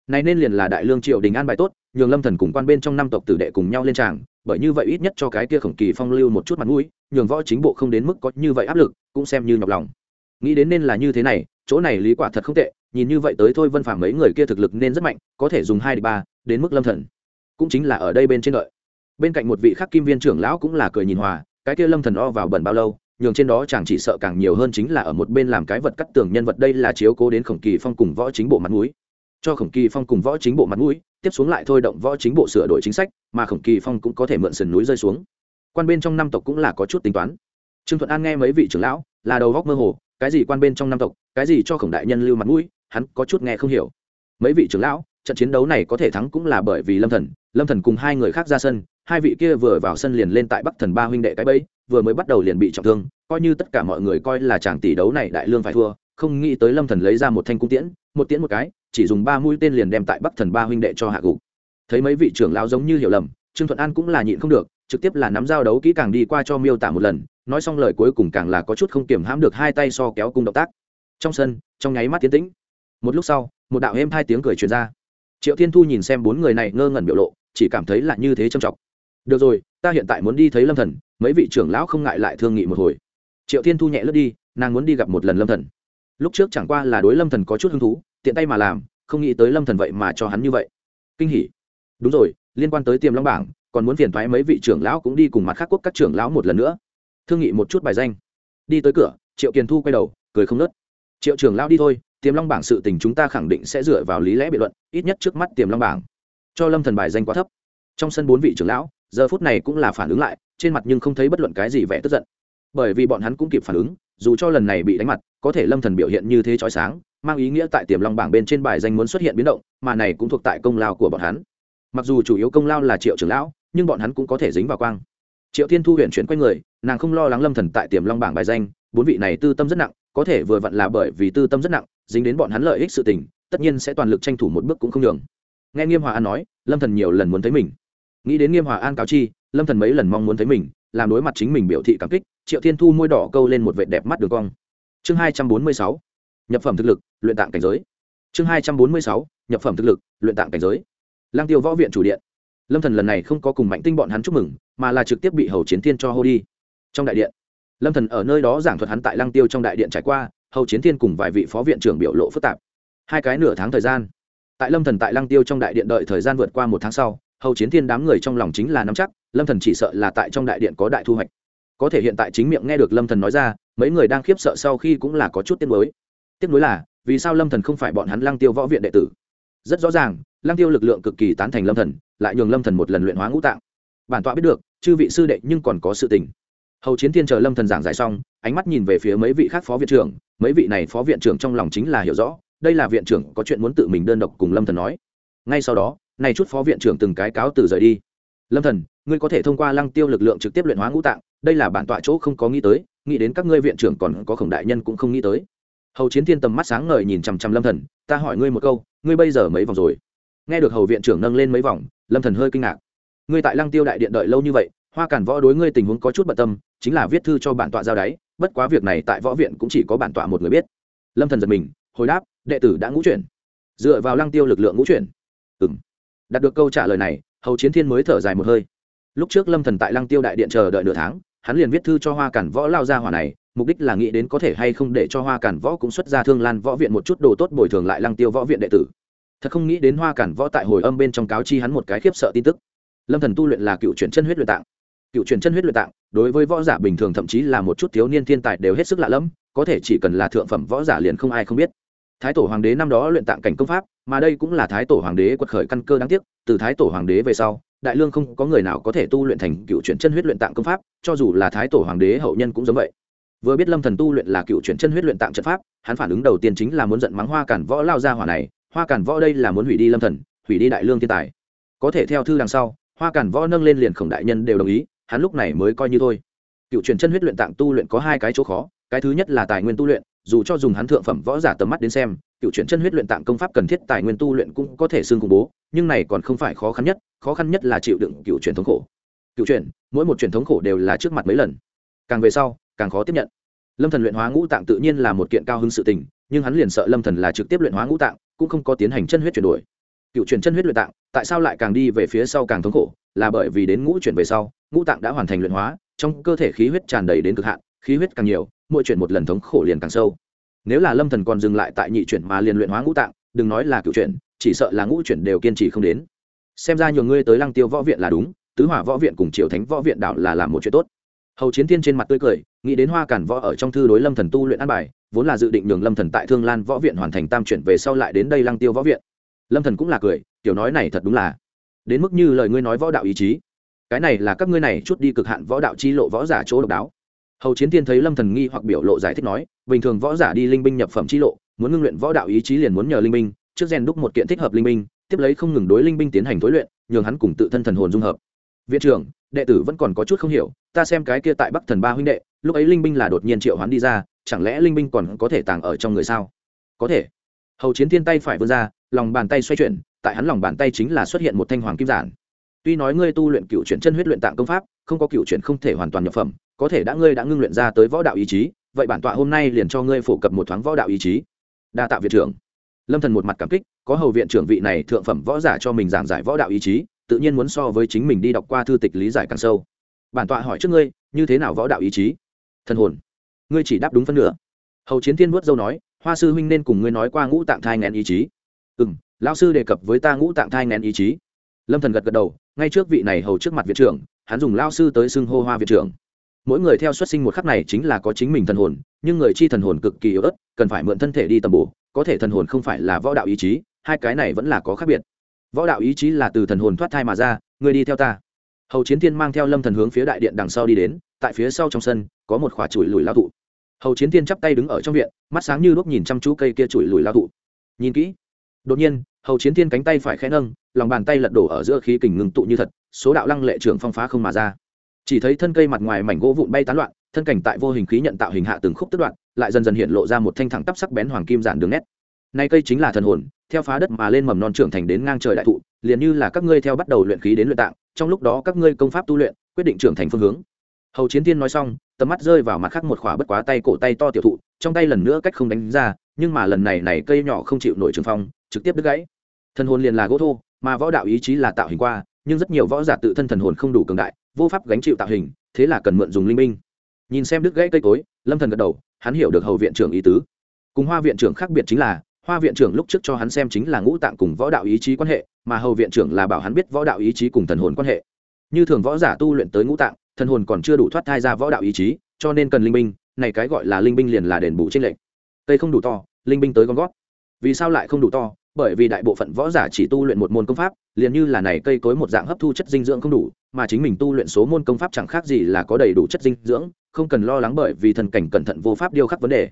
Này nên liền là đại lương triệu đình an bài tốt nhường lâm thần cùng quan bên trong năm tộc tử đệ cùng nhau lên tràng, bởi như vậy ít nhất cho cái kia khổng kỳ phong lưu một chút mặt mũi, nhường võ chính bộ không đến mức có như vậy áp lực, cũng xem như nhọc lòng. Nghĩ đến nên là như thế này, chỗ này lý quả thật không tệ, nhìn như vậy tới thôi vân phàm mấy người kia thực lực nên rất mạnh, có thể dùng hai ba, đến mức lâm thần. Cũng chính là ở đây bên trên đợi. Bên cạnh một vị khác kim viên trưởng lão cũng là cười nhìn hòa, cái kia lâm thần o vào bẩn bao lâu, nhường trên đó chàng chỉ sợ càng nhiều hơn chính là ở một bên làm cái vật cắt tường nhân vật đây là chiếu cố đến khổng kỳ phong cùng võ chính bộ mặt mũi. Cho khổng kỳ phong cùng võ chính bộ mặt mũi tiếp xuống lại thôi động võ chính bộ sửa đổi chính sách, mà khổng kỳ phong cũng có thể mượn sườn núi rơi xuống. Quan bên trong năm tộc cũng là có chút tính toán. Trương thuận an nghe mấy vị trưởng lão, là đầu góc mơ hồ, cái gì quan bên trong năm tộc, cái gì cho khổng đại nhân lưu mặt mũi, hắn có chút nghe không hiểu. Mấy vị trưởng lão, trận chiến đấu này có thể thắng cũng là bởi vì lâm thần lâm thần cùng hai người khác ra sân, hai vị kia vừa vào sân liền lên tại bắc thần ba huynh đệ cái bẫy, vừa mới bắt đầu liền bị trọng thương, coi như tất cả mọi người coi là chàng tỷ đấu này đại lương phải thua, không nghĩ tới lâm thần lấy ra một thanh cung tiễn, một tiễn một cái chỉ dùng ba mũi tên liền đem tại bắc thần ba huynh đệ cho hạ gục. Thấy mấy vị trưởng lão giống như hiểu lầm, trương thuận an cũng là nhịn không được, trực tiếp là nắm giao đấu kỹ càng đi qua cho miêu tả một lần, nói xong lời cuối cùng càng là có chút không kiểm hãm được hai tay so kéo cung động tác. Trong sân, trong nháy mắt tiến tĩnh. Một lúc sau, một đạo êm hai tiếng cười truyền ra. Triệu thiên thu nhìn xem bốn người này ngơ ngẩn biểu lộ, chỉ cảm thấy là như thế trầm trọng. Được rồi, ta hiện tại muốn đi thấy lâm thần, mấy vị trưởng lão không ngại lại thương nghị một hồi. Triệu thiên thu nhẹ lướt đi, nàng muốn đi gặp một lần lâm thần. Lúc trước chẳng qua là đối lâm thần có chút hứng thú tiện tay mà làm, không nghĩ tới lâm thần vậy mà cho hắn như vậy. Kinh hỉ. Đúng rồi, liên quan tới tiềm long bảng, còn muốn phiền thoái mấy vị trưởng lão cũng đi cùng mặt khác quốc các trưởng lão một lần nữa. Thương nghị một chút bài danh. Đi tới cửa, triệu kiền thu quay đầu, cười không nớt triệu trưởng lão đi thôi, tiềm long bảng sự tình chúng ta khẳng định sẽ dựa vào lý lẽ biện luận, ít nhất trước mắt tiềm long bảng. Cho lâm thần bài danh quá thấp. Trong sân bốn vị trưởng lão, giờ phút này cũng là phản ứng lại, trên mặt nhưng không thấy bất luận cái gì vẻ tức giận. Bởi vì bọn hắn cũng kịp phản ứng, dù cho lần này bị đánh mặt, có thể lâm thần biểu hiện như thế chói sáng mang ý nghĩa tại tiềm long bảng bên trên bài danh muốn xuất hiện biến động, mà này cũng thuộc tại công lao của bọn hắn. Mặc dù chủ yếu công lao là triệu trưởng lão, nhưng bọn hắn cũng có thể dính vào quang. Triệu thiên thu huyện chuyển quanh người, nàng không lo lắng lâm thần tại tiềm long bảng bài danh, bốn vị này tư tâm rất nặng, có thể vừa vặn là bởi vì tư tâm rất nặng, dính đến bọn hắn lợi ích sự tình, tất nhiên sẽ toàn lực tranh thủ một bước cũng không đường nghe nghiêm hòa an nói, lâm thần nhiều lần muốn thấy mình. Nghĩ đến nghiêm hòa an cáo chi, lâm thần mấy lần mong muốn thấy mình, làm đối mặt chính mình biểu thị cảm kích, triệu thiên thu môi đỏ câu lên một vệt đẹp mắt đường cong. Chương hai trăm bốn mươi sáu nhập phẩm thực lực, luyện tạng cảnh giới. Chương hai trăm bốn mươi sáu, nhập phẩm thực lực, luyện tạng cảnh giới. Lang tiêu võ viện chủ điện. Lâm thần lần này không có cùng mạnh tinh bọn hắn chúc mừng, mà là trực tiếp bị hầu chiến thiên cho hô đi. Trong đại điện, lâm thần ở nơi đó giảng thuật hắn tại lang tiêu trong đại điện trải qua, hầu chiến thiên cùng vài vị phó viện trưởng biểu lộ phức tạp. Hai cái nửa tháng thời gian, tại lâm thần tại lang tiêu trong đại điện đợi thời gian vượt qua một tháng sau, hầu chiến thiên đám người trong lòng chính là nắm chắc, lâm thần chỉ sợ là tại trong đại điện có đại thu hoạch. Có thể hiện tại chính miệng nghe được lâm thần nói ra, mấy người đang khiếp sợ sau khi cũng là có chút tiếc mới tiếc nuối là, vì sao lâm thần không phải bọn hắn lang tiêu võ viện đệ tử? Rất rõ ràng lang tiêu lực lượng cực kỳ tán thành lâm thần, lại nhường lâm thần một lần luyện hóa ngũ tạng. Bản tọa biết được, chư vị sư đệ nhưng còn có sự tình. Hầu chiến thiên chờ lâm thần giảng giải xong, ánh mắt nhìn về phía mấy vị khác phó viện trưởng, mấy vị này phó viện trưởng trong lòng chính là hiểu rõ, đây là viện trưởng có chuyện muốn tự mình đơn độc cùng lâm thần nói. Ngay sau đó, này chút phó viện trưởng từng cái cáo từ rời đi. Lâm thần, ngươi có thể thông qua lăng tiêu lực lượng trực tiếp luyện hóa ngũ tạng, đây là bản tọa chỗ không có nghĩ tới, nghĩ đến các ngươi viện trưởng còn có khổng đại nhân cũng không nghĩ tới hầu chiến thiên tầm mắt sáng ngời nhìn chằm chằm lâm thần, ta hỏi ngươi một câu, ngươi bây giờ mấy vòng rồi? Nghe được hầu viện trưởng nâng lên mấy vòng, lâm thần hơi kinh ngạc. Ngươi tại lăng tiêu đại điện đợi lâu như vậy, hoa cản võ đối ngươi tình huống có chút bận tâm, chính là viết thư cho bản tọa giao đáy, bất quá việc này tại võ viện cũng chỉ có bản tọa một người biết. Lâm thần giật mình, hồi đáp, đệ tử đã ngũ chuyển. Dựa vào lăng tiêu lực lượng ngũ chuyển. Ừm. Đạt được câu trả lời này, hầu chiến thiên mới thở dài một hơi. Lúc trước lâm thần tại lăng tiêu đại điện chờ đợi nửa tháng, hắn liền viết thư cho hoa cản võ lao ra hỏa này mục đích là nghĩ đến có thể hay không để cho hoa cản võ cũng xuất ra thương lan võ viện một chút đồ tốt bồi thường lại lăng tiêu võ viện đệ tử. Thật không nghĩ đến hoa cản võ tại hồi âm bên trong cáo chi hắn một cái khiếp sợ tin tức. Lâm thần tu luyện là cựu chuyển chân huyết luyện tạng. Cựu chuyển chân huyết luyện tạng, đối với võ giả bình thường thậm chí là một chút thiếu niên thiên tài đều hết sức lạ lẫm, có thể chỉ cần là thượng phẩm võ giả liền không ai không biết. Thái tổ hoàng đế năm đó luyện tạng cảnh công pháp, mà đây cũng là thái tổ hoàng đế quật khởi căn cơ đáng tiếc, từ thái tổ hoàng đế về sau, đại lương không có người nào có thể tu luyện thành cựu chuyển chân huyết luyện tạng công pháp, cho dù là thái tổ hoàng đế hậu nhân cũng giống vậy vừa biết lâm thần tu luyện là cựu chuyển chân huyết luyện tạng trận pháp, hắn phản ứng đầu tiên chính là muốn giận mắng hoa cản võ lao ra hỏa này, hoa cản võ đây là muốn hủy đi lâm thần, hủy đi đại lương thiên tài. Có thể theo thư đằng sau, hoa cản võ nâng lên liền khổng đại nhân đều đồng ý, hắn lúc này mới coi như thôi. Cựu chuyển chân huyết luyện tạng tu luyện có hai cái chỗ khó, cái thứ nhất là tài nguyên tu luyện, dù cho dùng hắn thượng phẩm võ giả tầm mắt đến xem, cựu chuyển chân huyết luyện tạng công pháp cần thiết tài nguyên tu luyện cũng có thể xương khủng bố, nhưng này còn không phải khó khăn nhất, khó khăn nhất là chịu đựng cựu truyền thống khổ. Cựu truyền mỗi một truyền thống khổ đều là trước mặt mấy lần. Càng về sau càng khó tiếp nhận. Lâm thần luyện hóa ngũ tạng tự nhiên là một kiện cao hứng sự tình, nhưng hắn liền sợ lâm thần là trực tiếp luyện hóa ngũ tạng, cũng không có tiến hành chân huyết chuyển đổi. Cựu chuyển chân huyết luyện tạng, tại sao lại càng đi về phía sau càng thống khổ? Là bởi vì đến ngũ chuyển về sau, ngũ tạng đã hoàn thành luyện hóa, trong cơ thể khí huyết tràn đầy đến cực hạn, khí huyết càng nhiều, mỗi chuyển một lần thống khổ liền càng sâu. Nếu là lâm thần còn dừng lại tại nhị chuyển mà liền luyện hóa ngũ tạng, đừng nói là cựu chuyển, chỉ sợ là ngũ chuyển đều kiên trì không đến. Xem ra nhiều ngươi tới lăng tiêu võ viện là đúng, tứ hỏa võ viện cùng triều thánh võ viện đảo là làm một chuyện tốt hầu chiến thiên trên mặt tươi cười, nghĩ đến hoa cản võ ở trong thư đối lâm thần tu luyện an bài, vốn là dự định nhường lâm thần tại thương lan võ viện hoàn thành tam chuyển về sau lại đến đây lăng tiêu võ viện. Lâm thần cũng là cười, tiểu nói này thật đúng là, đến mức như lời ngươi nói võ đạo ý chí. Cái này là các ngươi này chút đi cực hạn võ đạo chi lộ võ giả chỗ độc đáo. Hầu chiến thiên thấy lâm thần nghi hoặc biểu lộ giải thích nói, bình thường võ giả đi linh binh nhập phẩm chi lộ, muốn ngưng luyện võ đạo ý chí liền muốn nhờ linh binh, trước rèn đúc một kiện thích hợp linh binh, tiếp lấy không ngừng đối linh binh tiến hành thối luyện, nhường hắn cùng tự thân thần hồn dung hợp viện trưởng, đệ tử vẫn còn có chút không hiểu, ta xem cái kia tại bắc thần ba huynh đệ, lúc ấy linh binh là đột nhiên triệu hoán đi ra, chẳng lẽ linh binh còn có thể tàng ở trong người sao? Có thể. Hầu chiến thiên tay phải vươn ra, lòng bàn tay xoay chuyển, tại hắn lòng bàn tay chính là xuất hiện một thanh hoàng kim giản. Tuy nói ngươi tu luyện cựu chuyển chân huyết luyện tạng công pháp, không có cựu chuyển không thể hoàn toàn nhập phẩm, có thể đã ngươi đã ngưng luyện ra tới võ đạo ý chí, vậy bản tọa hôm nay liền cho ngươi phổ cập một thoáng võ đạo ý chí. Đa tạ viện trưởng. Lâm thần một mặt cảm kích, có hầu viện trưởng vị này thượng phẩm võ giả cho mình giảng giải võ đạo ý chí tự nhiên muốn so với chính mình đi đọc qua thư tịch lý giải càng sâu. Bản tọa hỏi trước ngươi, như thế nào võ đạo ý chí? Thần hồn. Ngươi chỉ đáp đúng phân nửa. Hầu chiến thiên vuốt dâu nói, hoa sư huynh nên cùng ngươi nói qua ngũ tạng thai ngén ý chí. Ừ m lão sư đề cập với ta ngũ tạng thai ngén ý chí. Lâm thần gật gật đầu, ngay trước vị này hầu trước mặt viện trưởng, hắn dùng lao sư tới xưng hô hoa viện trưởng. Mỗi người theo xuất sinh một khắc này chính là có chính mình thần hồn, nhưng người chi thần hồn cực kỳ yếu ớt, cần phải mượn thân thể đi tầm bổ, có thể thần hồn không phải là võ đạo ý chí, hai cái này vẫn là có khác biệt võ đạo ý chí là từ thần hồn thoát thai mà ra người đi theo ta. Hầu chiến thiên mang theo lâm thần hướng phía đại điện đằng sau đi đến, tại phía sau trong sân, có một khỏa chùi lùi lao thụ hầu chiến thiên chắp tay đứng ở trong viện, mắt sáng như lúc nhìn chăm chú cây kia chùi lùi lao thụ nhìn kỹ. Đột nhiên, hầu chiến thiên cánh tay phải khẽ nâng, lòng bàn tay lật đổ ở giữa khí kình ngừng tụ như thật, số đạo lăng lệ trưởng phong phá không mà ra. Chỉ thấy thân cây mặt ngoài mảnh gỗ vụn bay tán loạn, thân cảnh tại vô hình khí nhận tạo hình hạ từng khúc tức đoạn, lại dần dần hiện lộ ra một thanh thẳng tắp sắc bén hoàng kim giản đường nét. Nay cây chính là thần hồn theo phá đất mà lên mầm non trưởng thành đến ngang trời đại thụ, liền như là các ngươi theo bắt đầu luyện khí đến luyện tạng, trong lúc đó các ngươi công pháp tu luyện, quyết định trưởng thành phương hướng. Hầu chiến tiên nói xong, tầm mắt rơi vào mặt khác một khỏa bất quá tay cổ tay to tiểu thụ, trong tay lần nữa cách không đánh ra, nhưng mà lần này này cây nhỏ không chịu nổi trường phong, trực tiếp đứt gãy. Thần hồn liền là gỗ thô, mà võ đạo ý chí là tạo hình qua, nhưng rất nhiều võ giả tự thân thần hồn không đủ cường đại, vô pháp gánh chịu tạo hình, thế là cần mượn dùng linh minh nhìn xem đứt gãy cây cối, lâm thần gật đầu, hắn hiểu được hầu viện trưởng ý tứ. Cùng hoa viện trưởng khác biệt chính là hoa viện trưởng lúc trước cho hắn xem chính là ngũ tạng cùng võ đạo ý chí quan hệ, mà hầu viện trưởng là bảo hắn biết võ đạo ý chí cùng thần hồn quan hệ. Như thường võ giả tu luyện tới ngũ tạng, thần hồn còn chưa đủ thoát thai ra võ đạo ý chí, cho nên cần linh binh, này cái gọi là linh binh liền là đền bù trên lệnh cây không đủ to, linh binh tới con gót. Vì sao lại không đủ to? Bởi vì đại bộ phận võ giả chỉ tu luyện một môn công pháp, liền như là này cây cối một dạng hấp thu chất dinh dưỡng không đủ, mà chính mình tu luyện số môn công pháp chẳng khác gì là có đầy đủ chất dinh dưỡng, không cần lo lắng bởi vì thần cảnh cẩn thận vô pháp điêu khắc vấn đề.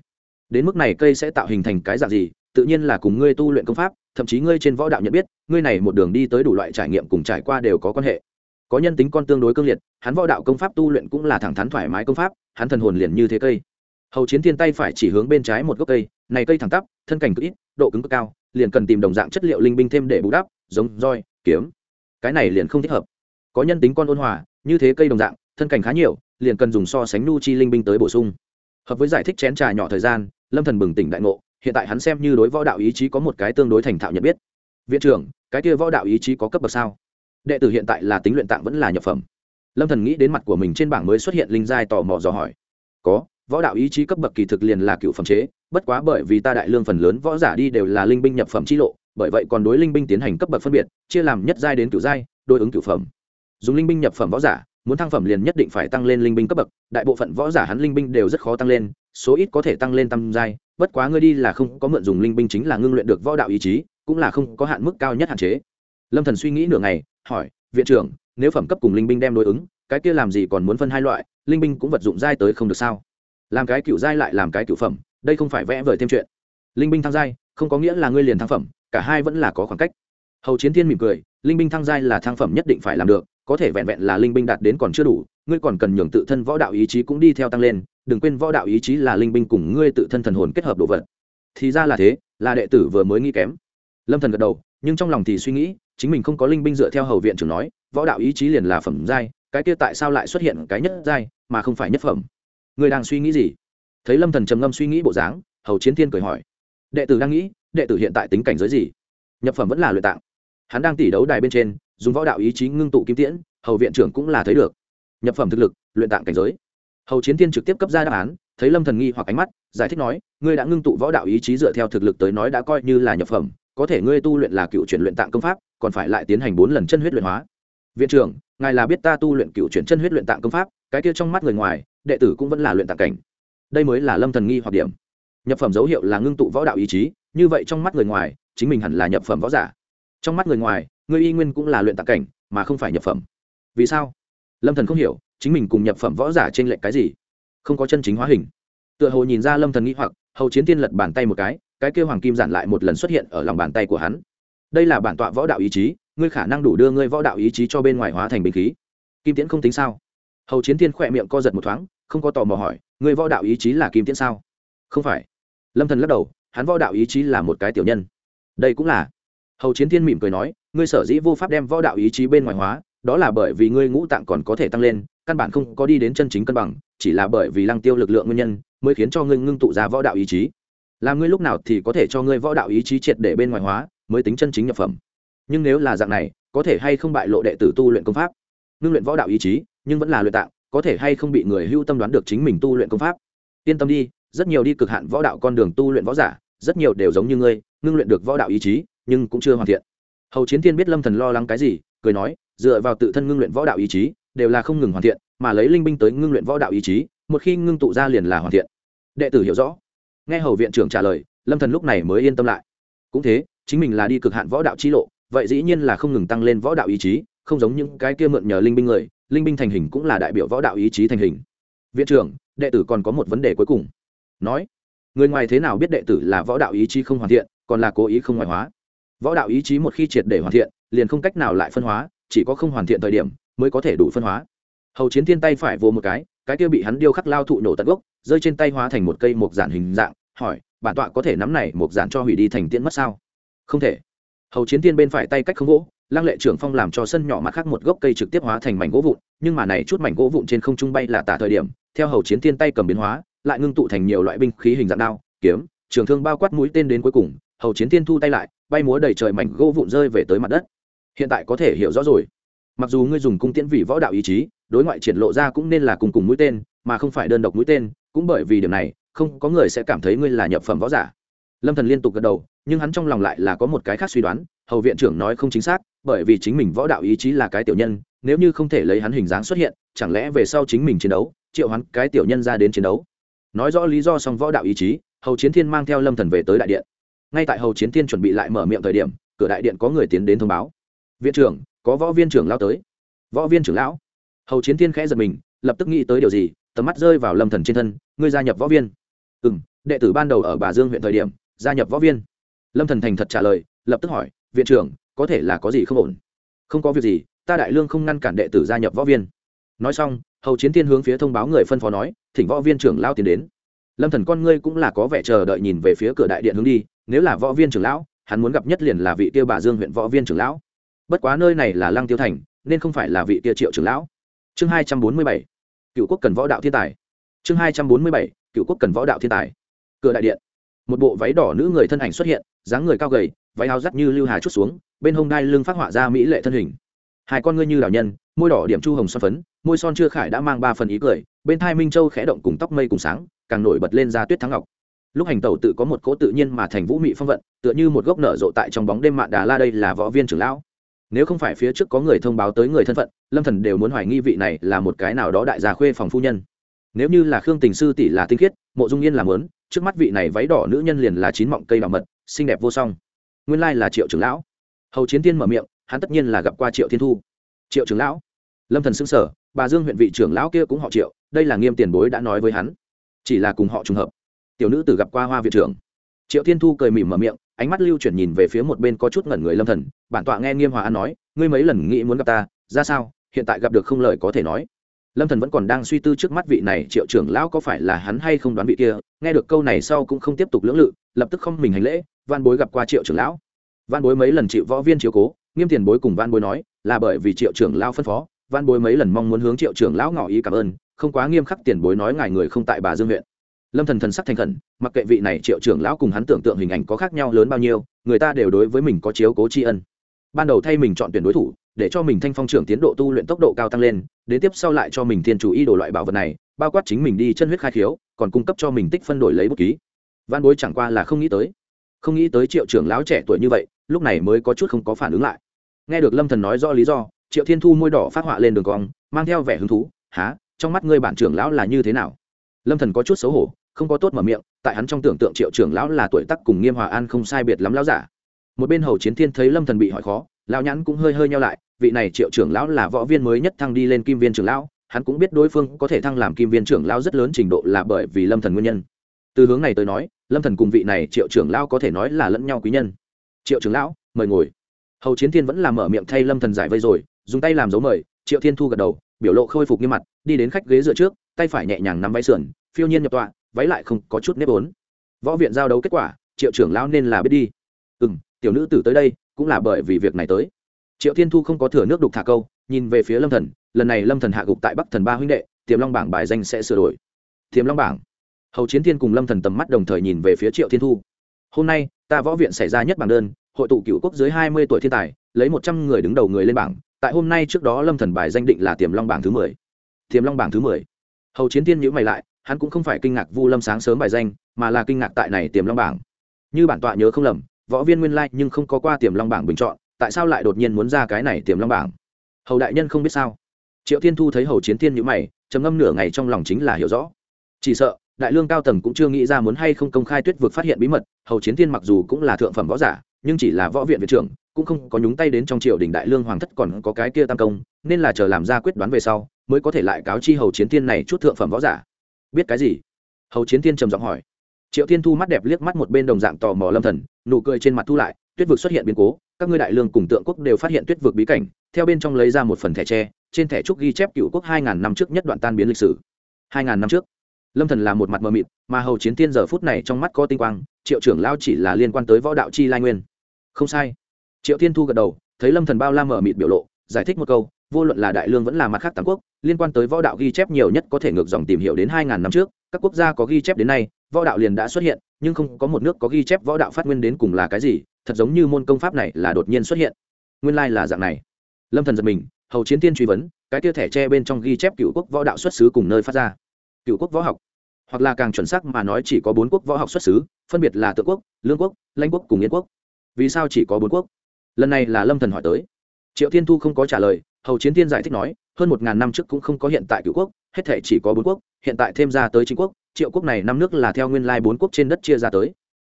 Đến mức này cây sẽ tạo hình thành cái dạng gì? Tự nhiên là cùng ngươi tu luyện công pháp, thậm chí ngươi trên võ đạo nhận biết, ngươi này một đường đi tới đủ loại trải nghiệm cùng trải qua đều có quan hệ. Có nhân tính con tương đối cương liệt, hắn võ đạo công pháp tu luyện cũng là thẳng thắn thoải mái công pháp, hắn thần hồn liền như thế cây. Hầu chiến thiên tay phải chỉ hướng bên trái một gốc cây, này cây thẳng tắp, thân cảnh cực ít, độ cứng cực cao, liền cần tìm đồng dạng chất liệu linh binh thêm để bù đắp, giống roi, kiếm. Cái này liền không thích hợp. Có nhân tính con ôn hòa, như thế cây đồng dạng, thân cảnh khá nhiều, liền cần dùng so sánh nu chi linh binh tới bổ sung. Hợp với giải thích chén trà nhỏ thời gian, lâm thần bừng tỉnh đại ngộ hiện tại hắn xem như đối võ đạo ý chí có một cái tương đối thành thạo nhận biết. Viện trưởng, cái kia võ đạo ý chí có cấp bậc sao? Đệ tử hiện tại là tính luyện tạng vẫn là nhập phẩm. Lâm thần nghĩ đến mặt của mình trên bảng mới xuất hiện linh giai tò mò dò hỏi. Có, võ đạo ý chí cấp bậc kỳ thực liền là cựu phẩm chế, bất quá bởi vì ta đại lương phần lớn võ giả đi đều là linh binh nhập phẩm chi lộ, bởi vậy còn đối linh binh tiến hành cấp bậc phân biệt, chia làm nhất giai đến cựu giai, đối ứng cựu phẩm. Dùng linh binh nhập phẩm võ giả, muốn thăng phẩm liền nhất định phải tăng lên linh binh cấp bậc, đại bộ phận võ giả hắn linh binh đều rất khó tăng lên, số ít có thể tăng lên tam giai bất quá ngươi đi là không có mượn dùng linh binh chính là ngưng luyện được võ đạo ý chí, cũng là không có hạn mức cao nhất hạn chế. Lâm thần suy nghĩ nửa ngày, hỏi, viện trưởng, nếu phẩm cấp cùng linh binh đem đối ứng, cái kia làm gì còn muốn phân hai loại, linh binh cũng vật dụng giai tới không được sao? Làm cái cựu giai lại làm cái cựu phẩm, đây không phải vẽ vời thêm chuyện. Linh binh thăng giai, không có nghĩa là ngươi liền thăng phẩm, cả hai vẫn là có khoảng cách. Hầu chiến thiên mỉm cười, linh binh thăng giai là thăng phẩm nhất định phải làm được, có thể vẹn vẹn là linh binh đạt đến còn chưa đủ, ngươi còn cần nhường tự thân võ đạo ý chí cũng đi theo tăng lên đừng quên võ đạo ý chí là linh binh cùng ngươi tự thân thần hồn kết hợp đồ vật. Thì ra là thế, là đệ tử vừa mới nghĩ kém. Lâm thần gật đầu, nhưng trong lòng thì suy nghĩ, chính mình không có linh binh dựa theo hầu viện trưởng nói, võ đạo ý chí liền là phẩm giai, cái kia tại sao lại xuất hiện cái nhất giai, mà không phải nhất phẩm? Người đang suy nghĩ gì? Thấy lâm thần trầm ngâm suy nghĩ bộ dáng, hầu chiến thiên cười hỏi, đệ tử đang nghĩ, đệ tử hiện tại tính cảnh giới gì? Nhập phẩm vẫn là luyện tạng. Hắn đang tỉ đấu đài bên trên, dùng võ đạo ý chí ngưng tụ kim tiễn, hầu viện trưởng cũng là thấy được. Nhập phẩm thực lực, luyện tạng cảnh giới hầu chiến tiên trực tiếp cấp ra đáp án, thấy lâm thần nghi hoặc ánh mắt, giải thích nói, ngươi đã ngưng tụ võ đạo ý chí dựa theo thực lực tới nói đã coi như là nhập phẩm, có thể ngươi tu luyện là cựu chuyển luyện tạng công pháp, còn phải lại tiến hành bốn lần chân huyết luyện hóa. Viện trưởng, ngài là biết ta tu luyện cựu chuyển chân huyết luyện tạng công pháp, cái kia trong mắt người ngoài, đệ tử cũng vẫn là luyện tạng cảnh. Đây mới là lâm thần nghi hoặc điểm. Nhập phẩm dấu hiệu là ngưng tụ võ đạo ý chí, như vậy trong mắt người ngoài, chính mình hẳn là nhập phẩm võ giả. Trong mắt người ngoài, ngươi y nguyên cũng là luyện tạng cảnh, mà không phải nhập phẩm. Vì sao? Lâm thần không hiểu chính mình cùng nhập phẩm võ giả trên lệnh cái gì? Không có chân chính hóa hình. Tựa hồ nhìn ra lâm thần nghĩ hoặc, hầu chiến tiên lật bàn tay một cái cái kêu hoàng kim giản lại một lần xuất hiện ở lòng bàn tay của hắn. Đây là bản tọa võ đạo ý chí, ngươi khả năng đủ đưa ngươi võ đạo ý chí cho bên ngoài hóa thành bình khí. Kim tiễn không tính sao? Hầu chiến thiên khỏe miệng co giật một thoáng, không có tò mò hỏi, ngươi võ đạo ý chí là kim tiễn sao? Không phải. Lâm thần lắc đầu, hắn võ đạo ý chí là một cái tiểu nhân. Đây cũng là. Hầu chiến thiên mỉm cười nói, ngươi sở dĩ vô pháp đem võ đạo ý chí bên ngoài hóa đó là bởi vì ngươi ngũ tạng còn có thể tăng lên, căn bản không có đi đến chân chính cân bằng, chỉ là bởi vì lăng tiêu lực lượng nguyên nhân mới khiến cho ngươi ngưng tụ ra võ đạo ý chí. Làm ngươi lúc nào thì có thể cho ngươi võ đạo ý chí triệt để bên ngoài hóa, mới tính chân chính nhập phẩm. Nhưng nếu là dạng này, có thể hay không bại lộ đệ tử tu luyện công pháp? Ngưng luyện võ đạo ý chí, nhưng vẫn là luyện tạng, có thể hay không bị người hưu tâm đoán được chính mình tu luyện công pháp? Yên tâm đi, rất nhiều đi cực hạn võ đạo con đường tu luyện võ giả, rất nhiều đều giống như ngươi, ngưng luyện được võ đạo ý chí, nhưng cũng chưa hoàn thiện. Hầu chiến thiên biết lâm thần lo lắng cái gì, cười nói dựa vào tự thân ngưng luyện võ đạo ý chí, đều là không ngừng hoàn thiện, mà lấy linh binh tới ngưng luyện võ đạo ý chí, một khi ngưng tụ ra liền là hoàn thiện. Đệ tử hiểu rõ. Nghe hầu viện trưởng trả lời, lâm thần lúc này mới yên tâm lại. Cũng thế, chính mình là đi cực hạn võ đạo chi lộ, vậy dĩ nhiên là không ngừng tăng lên võ đạo ý chí, không giống những cái kia mượn nhờ linh binh người, linh binh thành hình cũng là đại biểu võ đạo ý chí thành hình. Viện trưởng, đệ tử còn có một vấn đề cuối cùng. Nói, người ngoài thế nào biết đệ tử là võ đạo ý chí không hoàn thiện, còn là cố ý không ngoại hóa? Võ đạo ý chí một khi triệt để hoàn thiện, liền không cách nào lại phân hóa chỉ có không hoàn thiện thời điểm mới có thể đủ phân hóa. Hầu chiến thiên tay phải vô một cái cái kia bị hắn điêu khắc lao thụ nổ tận gốc, rơi trên tay hóa thành một cây mộc giản hình dạng, hỏi, bản tọa có thể nắm này mộc giản cho hủy đi thành tiễn mất sao? Không thể. Hầu chiến thiên bên phải tay cách không gỗ lăng lệ trưởng phong làm cho sân nhỏ mặt khác một gốc cây trực tiếp hóa thành mảnh gỗ vụn, nhưng mà này chút mảnh gỗ vụn trên không trung bay là tả thời điểm, theo hầu chiến thiên tay cầm biến hóa, lại ngưng tụ thành nhiều loại binh khí hình dạng đao, kiếm, trường thương bao quát mũi tên đến cuối cùng, hầu chiến thiên thu tay lại, bay múa đầy trời mảnh gỗ vụn rơi về tới mặt đất hiện tại có thể hiểu rõ rồi. Mặc dù ngươi dùng cung tiễn vì võ đạo ý chí, đối ngoại triển lộ ra cũng nên là cùng cùng mũi tên, mà không phải đơn độc mũi tên, cũng bởi vì điểm này, không có người sẽ cảm thấy ngươi là nhập phẩm võ giả. Lâm thần liên tục gật đầu, nhưng hắn trong lòng lại là có một cái khác suy đoán, hầu viện trưởng nói không chính xác, bởi vì chính mình võ đạo ý chí là cái tiểu nhân, nếu như không thể lấy hắn hình dáng xuất hiện, chẳng lẽ về sau chính mình chiến đấu, triệu hắn cái tiểu nhân ra đến chiến đấu? Nói rõ lý do xong võ đạo ý chí, hầu chiến thiên mang theo lâm thần về tới đại điện. Ngay tại hầu chiến thiên chuẩn bị lại mở miệng thời điểm, cửa đại điện có người tiến đến thông báo viện trưởng, có võ viên trưởng lao tới. Võ viên trưởng lão? Hầu chiến thiên khẽ giật mình, lập tức nghĩ tới điều gì, tầm mắt rơi vào lâm thần trên thân, ngươi gia nhập võ viên. Ừ m đệ tử ban đầu ở bà dương huyện thời điểm, gia nhập võ viên. Lâm thần thành thật trả lời, lập tức hỏi, viện trưởng, có thể là có gì không ổn? Không có việc gì, ta đại lương không ngăn cản đệ tử gia nhập võ viên. Nói xong, hầu chiến thiên hướng phía thông báo người phân phó nói, thỉnh võ viên trưởng lao tiến đến. Lâm thần con ngươi cũng là có vẻ chờ đợi nhìn về phía cửa đại điện hướng đi, nếu là võ viên trưởng lão, hắn muốn gặp nhất liền là vị tiêu bà dương huyện võ viên trưởng lão bất quá nơi này là lăng tiêu thành, nên không phải là vị tia triệu trưởng lão. Chương hai trăm bốn mươi bảy, cựu quốc cần võ đạo thiên tài. Chương hai trăm bốn mươi bảy, cựu quốc cần võ đạo thiên tài. Cửa đại điện. Một bộ váy đỏ nữ người thân ảnh xuất hiện, dáng người cao gầy, váy áo rắt như lưu hà chút xuống, bên hông đai lưng phát họa ra mỹ lệ thân hình. Hai con ngươi như đào nhân, môi đỏ điểm chu hồng son phấn, môi son chưa khải đã mang ba phần ý cười, bên thai minh châu khẽ động cùng tóc mây cùng sáng, càng nổi bật lên ra tuyết thắng ngọc. Lúc hành tẩu tự có một cỗ tự nhiên mà thành vũ mị phong vận, tựa như một gốc nở rộ tại trong bóng đêm mạn đà la đây là võ viên trưởng lão nếu không phải phía trước có người thông báo tới người thân phận, lâm thần đều muốn hoài nghi vị này là một cái nào đó đại gia khuê phòng phu nhân. Nếu như là khương tình sư tỷ là tinh khiết, mộ dung yên làm lớn trước mắt vị này váy đỏ nữ nhân liền là chín mọng cây bảo mật, xinh đẹp vô song. Nguyên lai là triệu trưởng lão. Hầu chiến tiên mở miệng, hắn tất nhiên là gặp qua triệu thiên thu. Triệu trưởng lão? Lâm thần xưng sở bà dương huyện vị trưởng lão kia cũng họ triệu, đây là nghiêm tiền bối đã nói với hắn. Chỉ là cùng họ trùng hợp. Tiểu nữ tử gặp qua hoa viện trưởng. Triệu thiên thu cười mỉm mở miệng ánh mắt lưu chuyển nhìn về phía một bên có chút ngẩn người lâm thần, bản tọa nghe nghiêm hòa an nói, ngươi mấy lần nghĩ muốn gặp ta, ra sao? Hiện tại gặp được không lời có thể nói. Lâm thần vẫn còn đang suy tư trước mắt vị này triệu trưởng lão có phải là hắn hay không đoán vị kia, nghe được câu này sau cũng không tiếp tục lưỡng lự, lập tức không mình hành lễ van bối gặp qua triệu trưởng lão. Van bối mấy lần chịu võ viên chiếu cố, nghiêm tiền bối cùng van bối nói, là bởi vì triệu trưởng lão phân phó van bối mấy lần mong muốn hướng triệu trưởng lão ngỏ ý cảm ơn, không quá nghiêm khắc tiền bối nói ngài người không tại bà dương huyện lâm thần thần sắc thành khẩn, mặc kệ vị này triệu trưởng lão cùng hắn tưởng tượng hình ảnh có khác nhau lớn bao nhiêu, người ta đều đối với mình có chiếu cố tri ân. Ban đầu thay mình chọn tuyển đối thủ, để cho mình thanh phong trưởng tiến độ tu luyện tốc độ cao tăng lên, đến tiếp sau lại cho mình thiên chủ y đồ loại bảo vật này, bao quát chính mình đi chân huyết khai khiếu, còn cung cấp cho mình tích phân đổi lấy bút ký. Văn bối chẳng qua là không nghĩ tới. Không nghĩ tới triệu trưởng lão trẻ tuổi như vậy, lúc này mới có chút không có phản ứng lại. Nghe được lâm thần nói rõ lý do, triệu thiên thu môi đỏ phát họa lên đường cong, mang theo vẻ hứng thú há trong mắt ngươi bản trưởng lão là như thế nào? Lâm thần có chút xấu hổ không có tốt mở miệng, tại hắn trong tưởng tượng triệu trưởng lão là tuổi tác cùng nghiêm hòa an không sai biệt lắm lão giả. Một bên hầu chiến thiên thấy lâm thần bị hỏi khó, lão nhãn cũng hơi hơi nhau lại, vị này triệu trưởng lão là võ viên mới nhất thăng đi lên kim viên trưởng lão, hắn cũng biết đối phương có thể thăng làm kim viên trưởng lão rất lớn trình độ là bởi vì lâm thần nguyên nhân. Từ hướng này tới nói, lâm thần cùng vị này triệu trưởng lão có thể nói là lẫn nhau quý nhân. Triệu trưởng lão, mời ngồi. Hầu chiến thiên vẫn làm mở miệng thay lâm thần giải vây rồi, dùng tay làm dấu mời, triệu thiên thu gật đầu, biểu lộ khôi phục nghiêm mặt, đi đến khách ghế dựa trước, tay phải nhẹ nhàng nắm váy sườn, phiêu nhiên nhập tọa váy lại không có chút nếp ốn võ viện giao đấu kết quả, triệu trưởng lão nên là biết đi. Ừ m tiểu nữ tử tới đây, cũng là bởi vì việc này tới. Triệu thiên thu không có thừa nước đục thả câu, nhìn về phía lâm thần, lần này lâm thần hạ gục tại bắc thần ba huynh đệ, tiềm long bảng bài danh sẽ sửa đổi. Tiềm long bảng. Hầu chiến thiên cùng lâm thần tầm mắt đồng thời nhìn về phía triệu thiên thu. Hôm nay, ta võ viện xảy ra nhất bảng đơn, hội tụ cựu quốc dưới hai mươi tuổi thiên tài, lấy một trăm người đứng đầu người lên bảng. Tại hôm nay trước đó lâm thần bài danh định là tiềm long bảng thứ mười. Tiềm long bảng thứ mười. Hầu chiến thiên nhữ mày lại hắn cũng không phải kinh ngạc vu lâm sáng sớm bài danh, mà là kinh ngạc tại này tiềm long bảng. Như bản tọa nhớ không lầm, võ viên nguyên lai nhưng không có qua tiềm long bảng bình chọn, tại sao lại đột nhiên muốn ra cái này tiềm long bảng? Hầu đại nhân không biết sao? Triệu thiên thu thấy hầu chiến thiên nhữ mày, trầm ngâm nửa ngày trong lòng chính là hiểu rõ. Chỉ sợ, đại lương cao tầng cũng chưa nghĩ ra muốn hay không công khai tuyết vực phát hiện bí mật, hầu chiến thiên mặc dù cũng là thượng phẩm võ giả, nhưng chỉ là võ viện viện trưởng, cũng không có nhúng tay đến trong triều đình đại lương hoàng thất còn có cái kia tam công, nên là chờ làm ra quyết đoán về sau, mới có thể lại cáo chi hầu chiến thiên này chút thượng phẩm võ giả biết cái gì? Hầu chiến thiên trầm giọng hỏi. Triệu thiên thu mắt đẹp liếc mắt một bên đồng dạng tò mò lâm thần, nụ cười trên mặt thu lại, tuyết vực xuất hiện biến cố, các ngươi đại lương cùng tượng quốc đều phát hiện tuyết vực bí cảnh, theo bên trong lấy ra một phần thẻ tre, trên thẻ trúc ghi chép cựu quốc hai ngàn năm trước nhất đoạn tan biến lịch sử. Hai ngàn năm trước. Lâm thần là một mặt mờ mịt, mà hầu chiến thiên giờ phút này trong mắt có tinh quang, triệu trưởng lao chỉ là liên quan tới võ đạo chi lai nguyên. Không sai. Triệu thiên thu gật đầu, thấy lâm thần bao la mờ mịt biểu lộ, giải thích một câu vô luận là đại lương vẫn là mặt khác tam quốc, liên quan tới võ đạo ghi chép nhiều nhất có thể ngược dòng tìm hiểu đến hai ngàn năm trước, các quốc gia có ghi chép đến nay, võ đạo liền đã xuất hiện, nhưng không có một nước có ghi chép võ đạo phát nguyên đến cùng là cái gì, thật giống như môn công pháp này là đột nhiên xuất hiện. Nguyên lai là dạng này. Lâm thần giật mình, hầu chiến tiên truy vấn, cái tia thẻ tre bên trong ghi chép cựu quốc võ đạo xuất xứ cùng nơi phát ra. Cựu quốc võ học. Hoặc là càng chuẩn xác mà nói chỉ có bốn quốc võ học xuất xứ, phân biệt là tự quốc, lương quốc, lãnh quốc cùng yên quốc. Vì sao chỉ có bốn quốc? Lần này là lâm thần hỏi tới triệu thiên thu không có trả lời, hầu chiến tiên giải thích nói, hơn một ngàn năm trước cũng không có hiện tại cựu quốc, hết thể chỉ có bốn quốc, hiện tại thêm ra tới chính quốc, triệu quốc này năm nước là theo nguyên lai bốn quốc trên đất chia ra tới.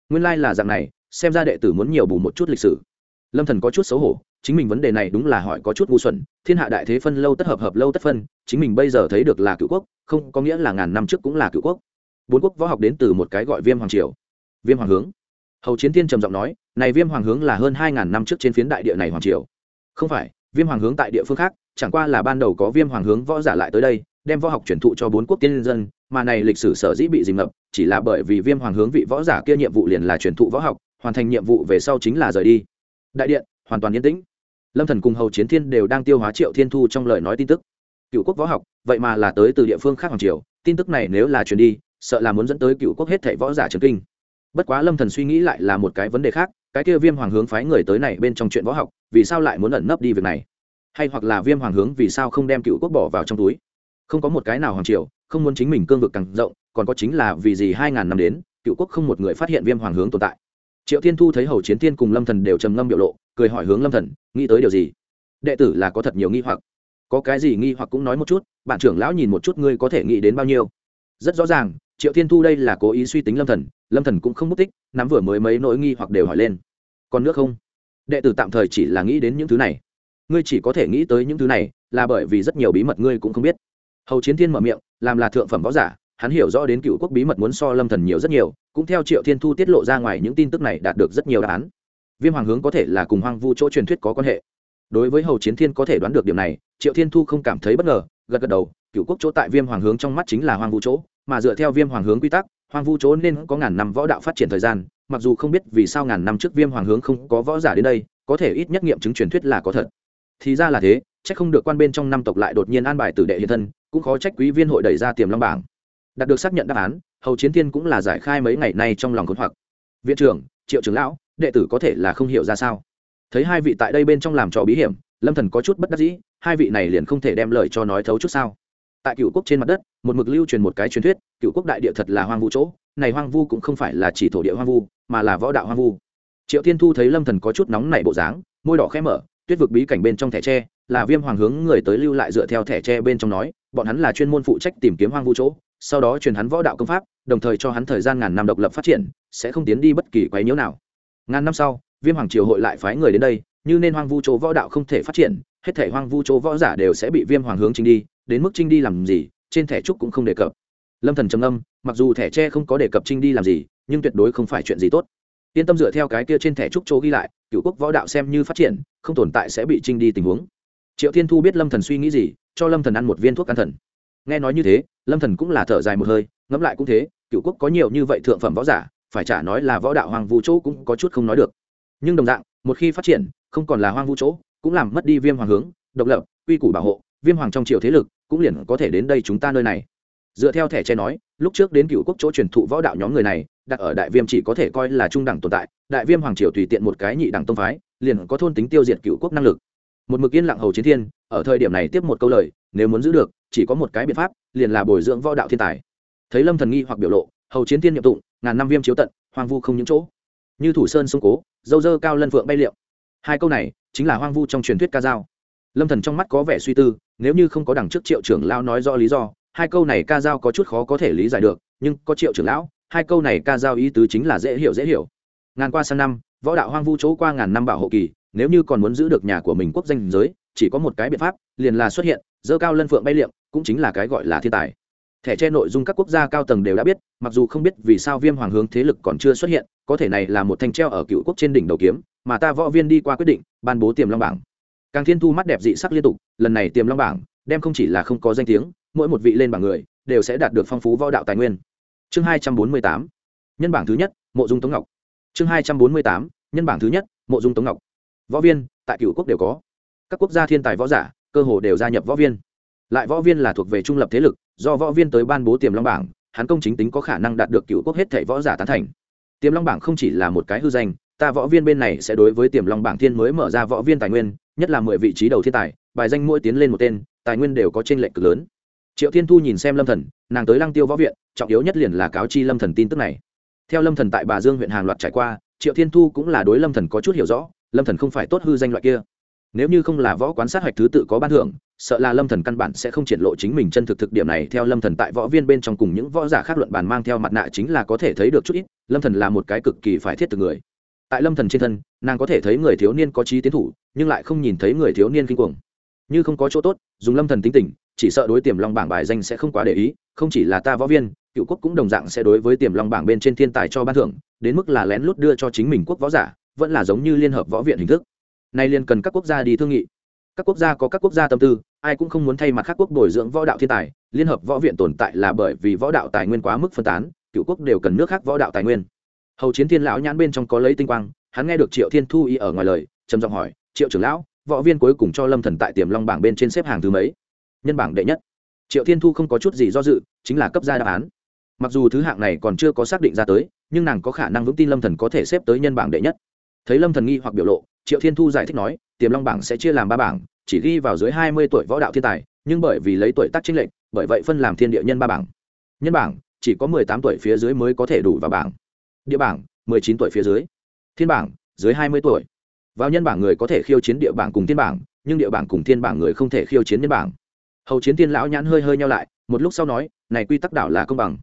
Nguyên lai là dạng này, xem ra đệ tử muốn nhiều bù một chút lịch sử. Lâm thần có chút xấu hổ, chính mình vấn đề này đúng là hỏi có chút ngu xuẩn, thiên hạ đại thế phân lâu tất hợp hợp lâu tất phân, chính mình bây giờ thấy được là cựu quốc, không có nghĩa là ngàn năm trước cũng là cựu quốc. Bốn quốc võ học đến từ một cái gọi viêm hoàng triều. Viêm hoàng hướng. Hầu chiến thiên trầm giọng nói, này viêm hoàng hướng là hơn hai ngàn năm trước trên phiến đại địa này hoàng triều không phải, viêm hoàng hướng tại địa phương khác, chẳng qua là ban đầu có viêm hoàng hướng võ giả lại tới đây, đem võ học truyền thụ cho bốn quốc tiên dân, mà này lịch sử sở dĩ bị dìm ngập, chỉ là bởi vì viêm hoàng hướng vị võ giả kia nhiệm vụ liền là truyền thụ võ học, hoàn thành nhiệm vụ về sau chính là rời đi. Đại điện, hoàn toàn yên tĩnh. Lâm thần cùng hầu chiến thiên đều đang tiêu hóa triệu thiên thu trong lời nói tin tức. Cựu quốc võ học, vậy mà là tới từ địa phương khác hoàng triều, tin tức này nếu là truyền đi, sợ là muốn dẫn tới cựu quốc hết thảy võ giả trần kinh. Bất quá lâm thần suy nghĩ lại là một cái vấn đề khác cái kia viêm hoàng hướng phái người tới này bên trong chuyện võ học, vì sao lại muốn ẩn nấp đi việc này? Hay hoặc là viêm hoàng hướng vì sao không đem cựu quốc bỏ vào trong túi? Không có một cái nào hoàng triều, không muốn chính mình cương vực càng rộng, còn có chính là vì gì hai ngàn năm đến, cựu quốc không một người phát hiện viêm hoàng hướng tồn tại? Triệu thiên thu thấy hầu chiến thiên cùng lâm thần đều trầm ngâm biểu lộ, cười hỏi hướng lâm thần, nghĩ tới điều gì? Đệ tử là có thật nhiều nghi hoặc. Có cái gì nghi hoặc cũng nói một chút, bạn trưởng lão nhìn một chút ngươi có thể nghĩ đến bao nhiêu? Rất rõ ràng triệu thiên thu đây là cố ý suy tính lâm thần lâm thần cũng không mất tích, nắm vừa mới mấy nỗi nghi hoặc đều hỏi lên. Còn nước không? Đệ tử tạm thời chỉ là nghĩ đến những thứ này. Ngươi chỉ có thể nghĩ tới những thứ này, là bởi vì rất nhiều bí mật ngươi cũng không biết. Hầu chiến thiên mở miệng, làm là thượng phẩm võ giả, hắn hiểu rõ đến cựu quốc bí mật muốn so lâm thần nhiều rất nhiều, cũng theo triệu thiên thu tiết lộ ra ngoài những tin tức này đạt được rất nhiều đáp án. Viêm hoàng hướng có thể là cùng hoang vu chỗ truyền thuyết có quan hệ. Đối với hầu chiến thiên có thể đoán được điểm này, triệu thiên thu không cảm thấy bất ngờ, gật gật đầu, cựu quốc chỗ tại viêm hoàng hướng trong mắt chính là hoang vu chỗ mà dựa theo viêm hoàng hướng quy tắc, hoang vu chỗ nên có ngàn năm võ đạo phát triển thời gian, mặc dù không biết vì sao ngàn năm trước viêm hoàng hướng không có võ giả đến đây, có thể ít nhất nghiệm chứng truyền thuyết là có thật. Thì ra là thế trách không được quan bên trong năm tộc lại đột nhiên an bài tử đệ hiện thân, cũng khó trách quý viên hội đẩy ra tiềm long bảng. Đạt được xác nhận đáp án, hầu chiến thiên cũng là giải khai mấy ngày nay trong lòng khốn hoặc. Viện trưởng, triệu trưởng lão, đệ tử có thể là không hiểu ra sao. Thấy hai vị tại đây bên trong làm trò bí hiểm, lâm thần có chút bất đắc dĩ, hai vị này liền không thể đem lời cho nói thấu chút sao tại cựu quốc trên mặt đất, một mực lưu truyền một cái truyền thuyết, cựu quốc đại địa thật là hoang vu chỗ, này hoang vu cũng không phải là chỉ thổ địa hoang vu, mà là võ đạo hoang vu. Triệu thiên thu thấy lâm thần có chút nóng nảy bộ dáng, môi đỏ khẽ mở, tuyết vực bí cảnh bên trong thẻ tre, là viêm hoàng hướng người tới lưu lại dựa theo thẻ tre bên trong nói, bọn hắn là chuyên môn phụ trách tìm kiếm hoang vu chỗ, sau đó truyền hắn võ đạo công pháp, đồng thời cho hắn thời gian ngàn năm độc lập phát triển, sẽ không tiến đi bất kỳ quấy nhiễu nào. Ngàn năm sau, viêm hoàng triều hội lại phái người đến đây, như nên hoang vu chỗ võ đạo không thể phát triển, hết thể hoang vu chỗ võ giả đều sẽ bị viêm hoàng hướng chính đi đến mức trinh đi làm gì, trên thẻ trúc cũng không đề cập. Lâm thần trầm âm mặc dù thẻ tre không có đề cập trinh đi làm gì, nhưng tuyệt đối không phải chuyện gì tốt. Yên tâm dựa theo cái kia trên thẻ trúc chỗ ghi lại, cựu quốc võ đạo xem như phát triển, không tồn tại sẽ bị trinh đi tình huống. Triệu thiên thu biết lâm thần suy nghĩ gì, cho lâm thần ăn một viên thuốc an thần. Nghe nói như thế, lâm thần cũng là thở dài một hơi, ngẫm lại cũng thế, cựu quốc có nhiều như vậy thượng phẩm võ giả, phải trả nói là võ đạo hoàng vũ chỗ cũng có chút không nói được. Nhưng đồng dạng, một khi phát triển, không còn là hoang vũ chỗ, cũng làm mất đi viêm hoàng hướng, độc lập, quy củ bảo hộ, viêm hoàng trong triều thế lực cũng liền có thể đến đây chúng ta nơi này. Dựa theo thẻ che nói, lúc trước đến cựu quốc chỗ truyền thụ võ đạo nhóm người này, đặt ở đại viêm chỉ có thể coi là trung đẳng tồn tại, đại viêm hoàng triều tùy tiện một cái nhị đẳng tông phái, liền có thôn tính tiêu diệt cựu quốc năng lực. Một mực yên lặng hầu chiến thiên, ở thời điểm này tiếp một câu lời, nếu muốn giữ được, chỉ có một cái biện pháp, liền là bồi dưỡng võ đạo thiên tài. Thấy lâm thần nghi hoặc biểu lộ, hầu chiến thiên nhiệm tụng, ngàn năm viêm chiếu tận, hoang vu không những chỗ. Như thủ sơn sông cố, dâu dơ cao lân phượng bay liệu hai câu này, chính là hoang vu trong truyền thuyết ca dao. Lâm thần trong mắt có vẻ suy tư nếu như không có đằng trước triệu trưởng lão nói rõ lý do, hai câu này ca dao có chút khó có thể lý giải được, nhưng có triệu trưởng lão, hai câu này ca dao ý tứ chính là dễ hiểu dễ hiểu. Ngàn qua sang năm, võ đạo hoang vu chỗ qua ngàn năm bảo hộ kỳ, nếu như còn muốn giữ được nhà của mình quốc danh giới, chỉ có một cái biện pháp, liền là xuất hiện dơ cao lân phượng bay liệm, cũng chính là cái gọi là thiên tài. Thẻ che nội dung các quốc gia cao tầng đều đã biết, mặc dù không biết vì sao viêm hoàng hướng thế lực còn chưa xuất hiện, có thể này là một thanh treo ở cựu quốc trên đỉnh đầu kiếm, mà ta võ viên đi qua quyết định, ban bố tiềm long bảng càng thiên thu mắt đẹp dị sắc liên tục, lần này tiềm long bảng, đem không chỉ là không có danh tiếng, mỗi một vị lên bảng người, đều sẽ đạt được phong phú võ đạo tài nguyên. Chương hai trăm bốn mươi tám, nhân bảng thứ nhất, mộ dung tống ngọc. Chương hai trăm bốn mươi tám, nhân bảng thứ nhất, mộ dung tống ngọc. Võ viên, tại cựu quốc đều có. Các quốc gia thiên tài võ giả, cơ hồ đều gia nhập võ viên. Lại võ viên là thuộc về trung lập thế lực, do võ viên tới ban bố tiềm long bảng, hắn công chính tính có khả năng đạt được cựu quốc hết thảy võ giả tán thành. Tiềm long bảng không chỉ là một cái hư danh, ta võ viên bên này sẽ đối với tiềm long bảng thiên mới mở ra võ viên tài nguyên nhất là mười vị trí đầu thiên tài, bài danh mỗi tiến lên một tên, tài nguyên đều có trên lệch cực lớn. Triệu thiên thu nhìn xem lâm thần, nàng tới lăng tiêu võ viện, trọng yếu nhất liền là cáo chi lâm thần tin tức này. Theo lâm thần tại bà dương huyện hàng loạt trải qua, triệu thiên thu cũng là đối lâm thần có chút hiểu rõ, lâm thần không phải tốt hư danh loại kia. Nếu như không là võ quán sát hạch thứ tự có ban thưởng, sợ là lâm thần căn bản sẽ không triển lộ chính mình chân thực thực điểm này. Theo lâm thần tại võ viên bên trong cùng những võ giả khác luận bàn mang theo mặt nạ chính là có thể thấy được chút ít, lâm thần là một cái cực kỳ phải thiết từ người tại lâm thần trên thân, nàng có thể thấy người thiếu niên có trí tiến thủ, nhưng lại không nhìn thấy người thiếu niên kinh cuồng. Như không có chỗ tốt, dùng lâm thần tính tình, chỉ sợ đối tiềm long bảng bài danh sẽ không quá để ý, không chỉ là ta võ viên, cựu quốc cũng đồng dạng sẽ đối với tiềm long bảng bên trên thiên tài cho ban thưởng, đến mức là lén lút đưa cho chính mình quốc võ giả, vẫn là giống như liên hợp võ viện hình thức. Nay liên cần các quốc gia đi thương nghị. Các quốc gia có các quốc gia tâm tư, ai cũng không muốn thay mặt các quốc bồi dưỡng võ đạo thiên tài, liên hợp võ viện tồn tại là bởi vì võ đạo tài nguyên quá mức phân tán, cựu quốc đều cần nước khác võ đạo tài nguyên hầu chiến thiên lão nhãn bên trong có lấy tinh quang, hắn nghe được triệu thiên thu y ở ngoài lời, trầm giọng hỏi, triệu trưởng lão, võ viên cuối cùng cho lâm thần tại tiềm long bảng bên trên xếp hàng thứ mấy? Nhân bảng đệ nhất. Triệu thiên thu không có chút gì do dự, chính là cấp ra đáp án. Mặc dù thứ hạng này còn chưa có xác định ra tới, nhưng nàng có khả năng vững tin lâm thần có thể xếp tới nhân bảng đệ nhất. Thấy lâm thần nghi hoặc biểu lộ, triệu thiên thu giải thích nói, tiềm long bảng sẽ chia làm ba bảng, chỉ ghi vào dưới hai mươi tuổi võ đạo thiên tài, nhưng bởi vì lấy tuổi tác chính lệnh bởi vậy phân làm thiên địa nhân ba bảng. Nhân bảng, chỉ có mười tám tuổi phía dưới mới có thể đủ vào bảng địa bảng, mười chín tuổi phía dưới. Thiên bảng, dưới hai mươi tuổi. Vào nhân bảng người có thể khiêu chiến địa bảng cùng thiên bảng, nhưng địa bảng cùng thiên bảng người không thể khiêu chiến nhân bảng. Hầu chiến thiên lão nhãn hơi hơi nhau lại, một lúc sau nói, này quy tắc đảo là công bằng.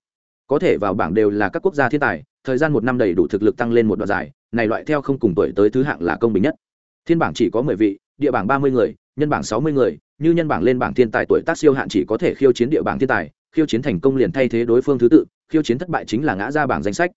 Có thể vào bảng đều là các quốc gia thiên tài, thời gian một năm đầy đủ thực lực tăng lên một đoạn dài, này loại theo không cùng tuổi tới thứ hạng là công bình nhất. Thiên bảng chỉ có mười vị, địa bảng ba mươi người, nhân bảng sáu mươi người, như nhân bảng lên bảng thiên tài tuổi tác siêu hạn chỉ có thể khiêu chiến địa bảng thiên tài, khiêu chiến thành công liền thay thế đối phương thứ tự, khiêu chiến thất bại chính là ngã ra bảng danh sách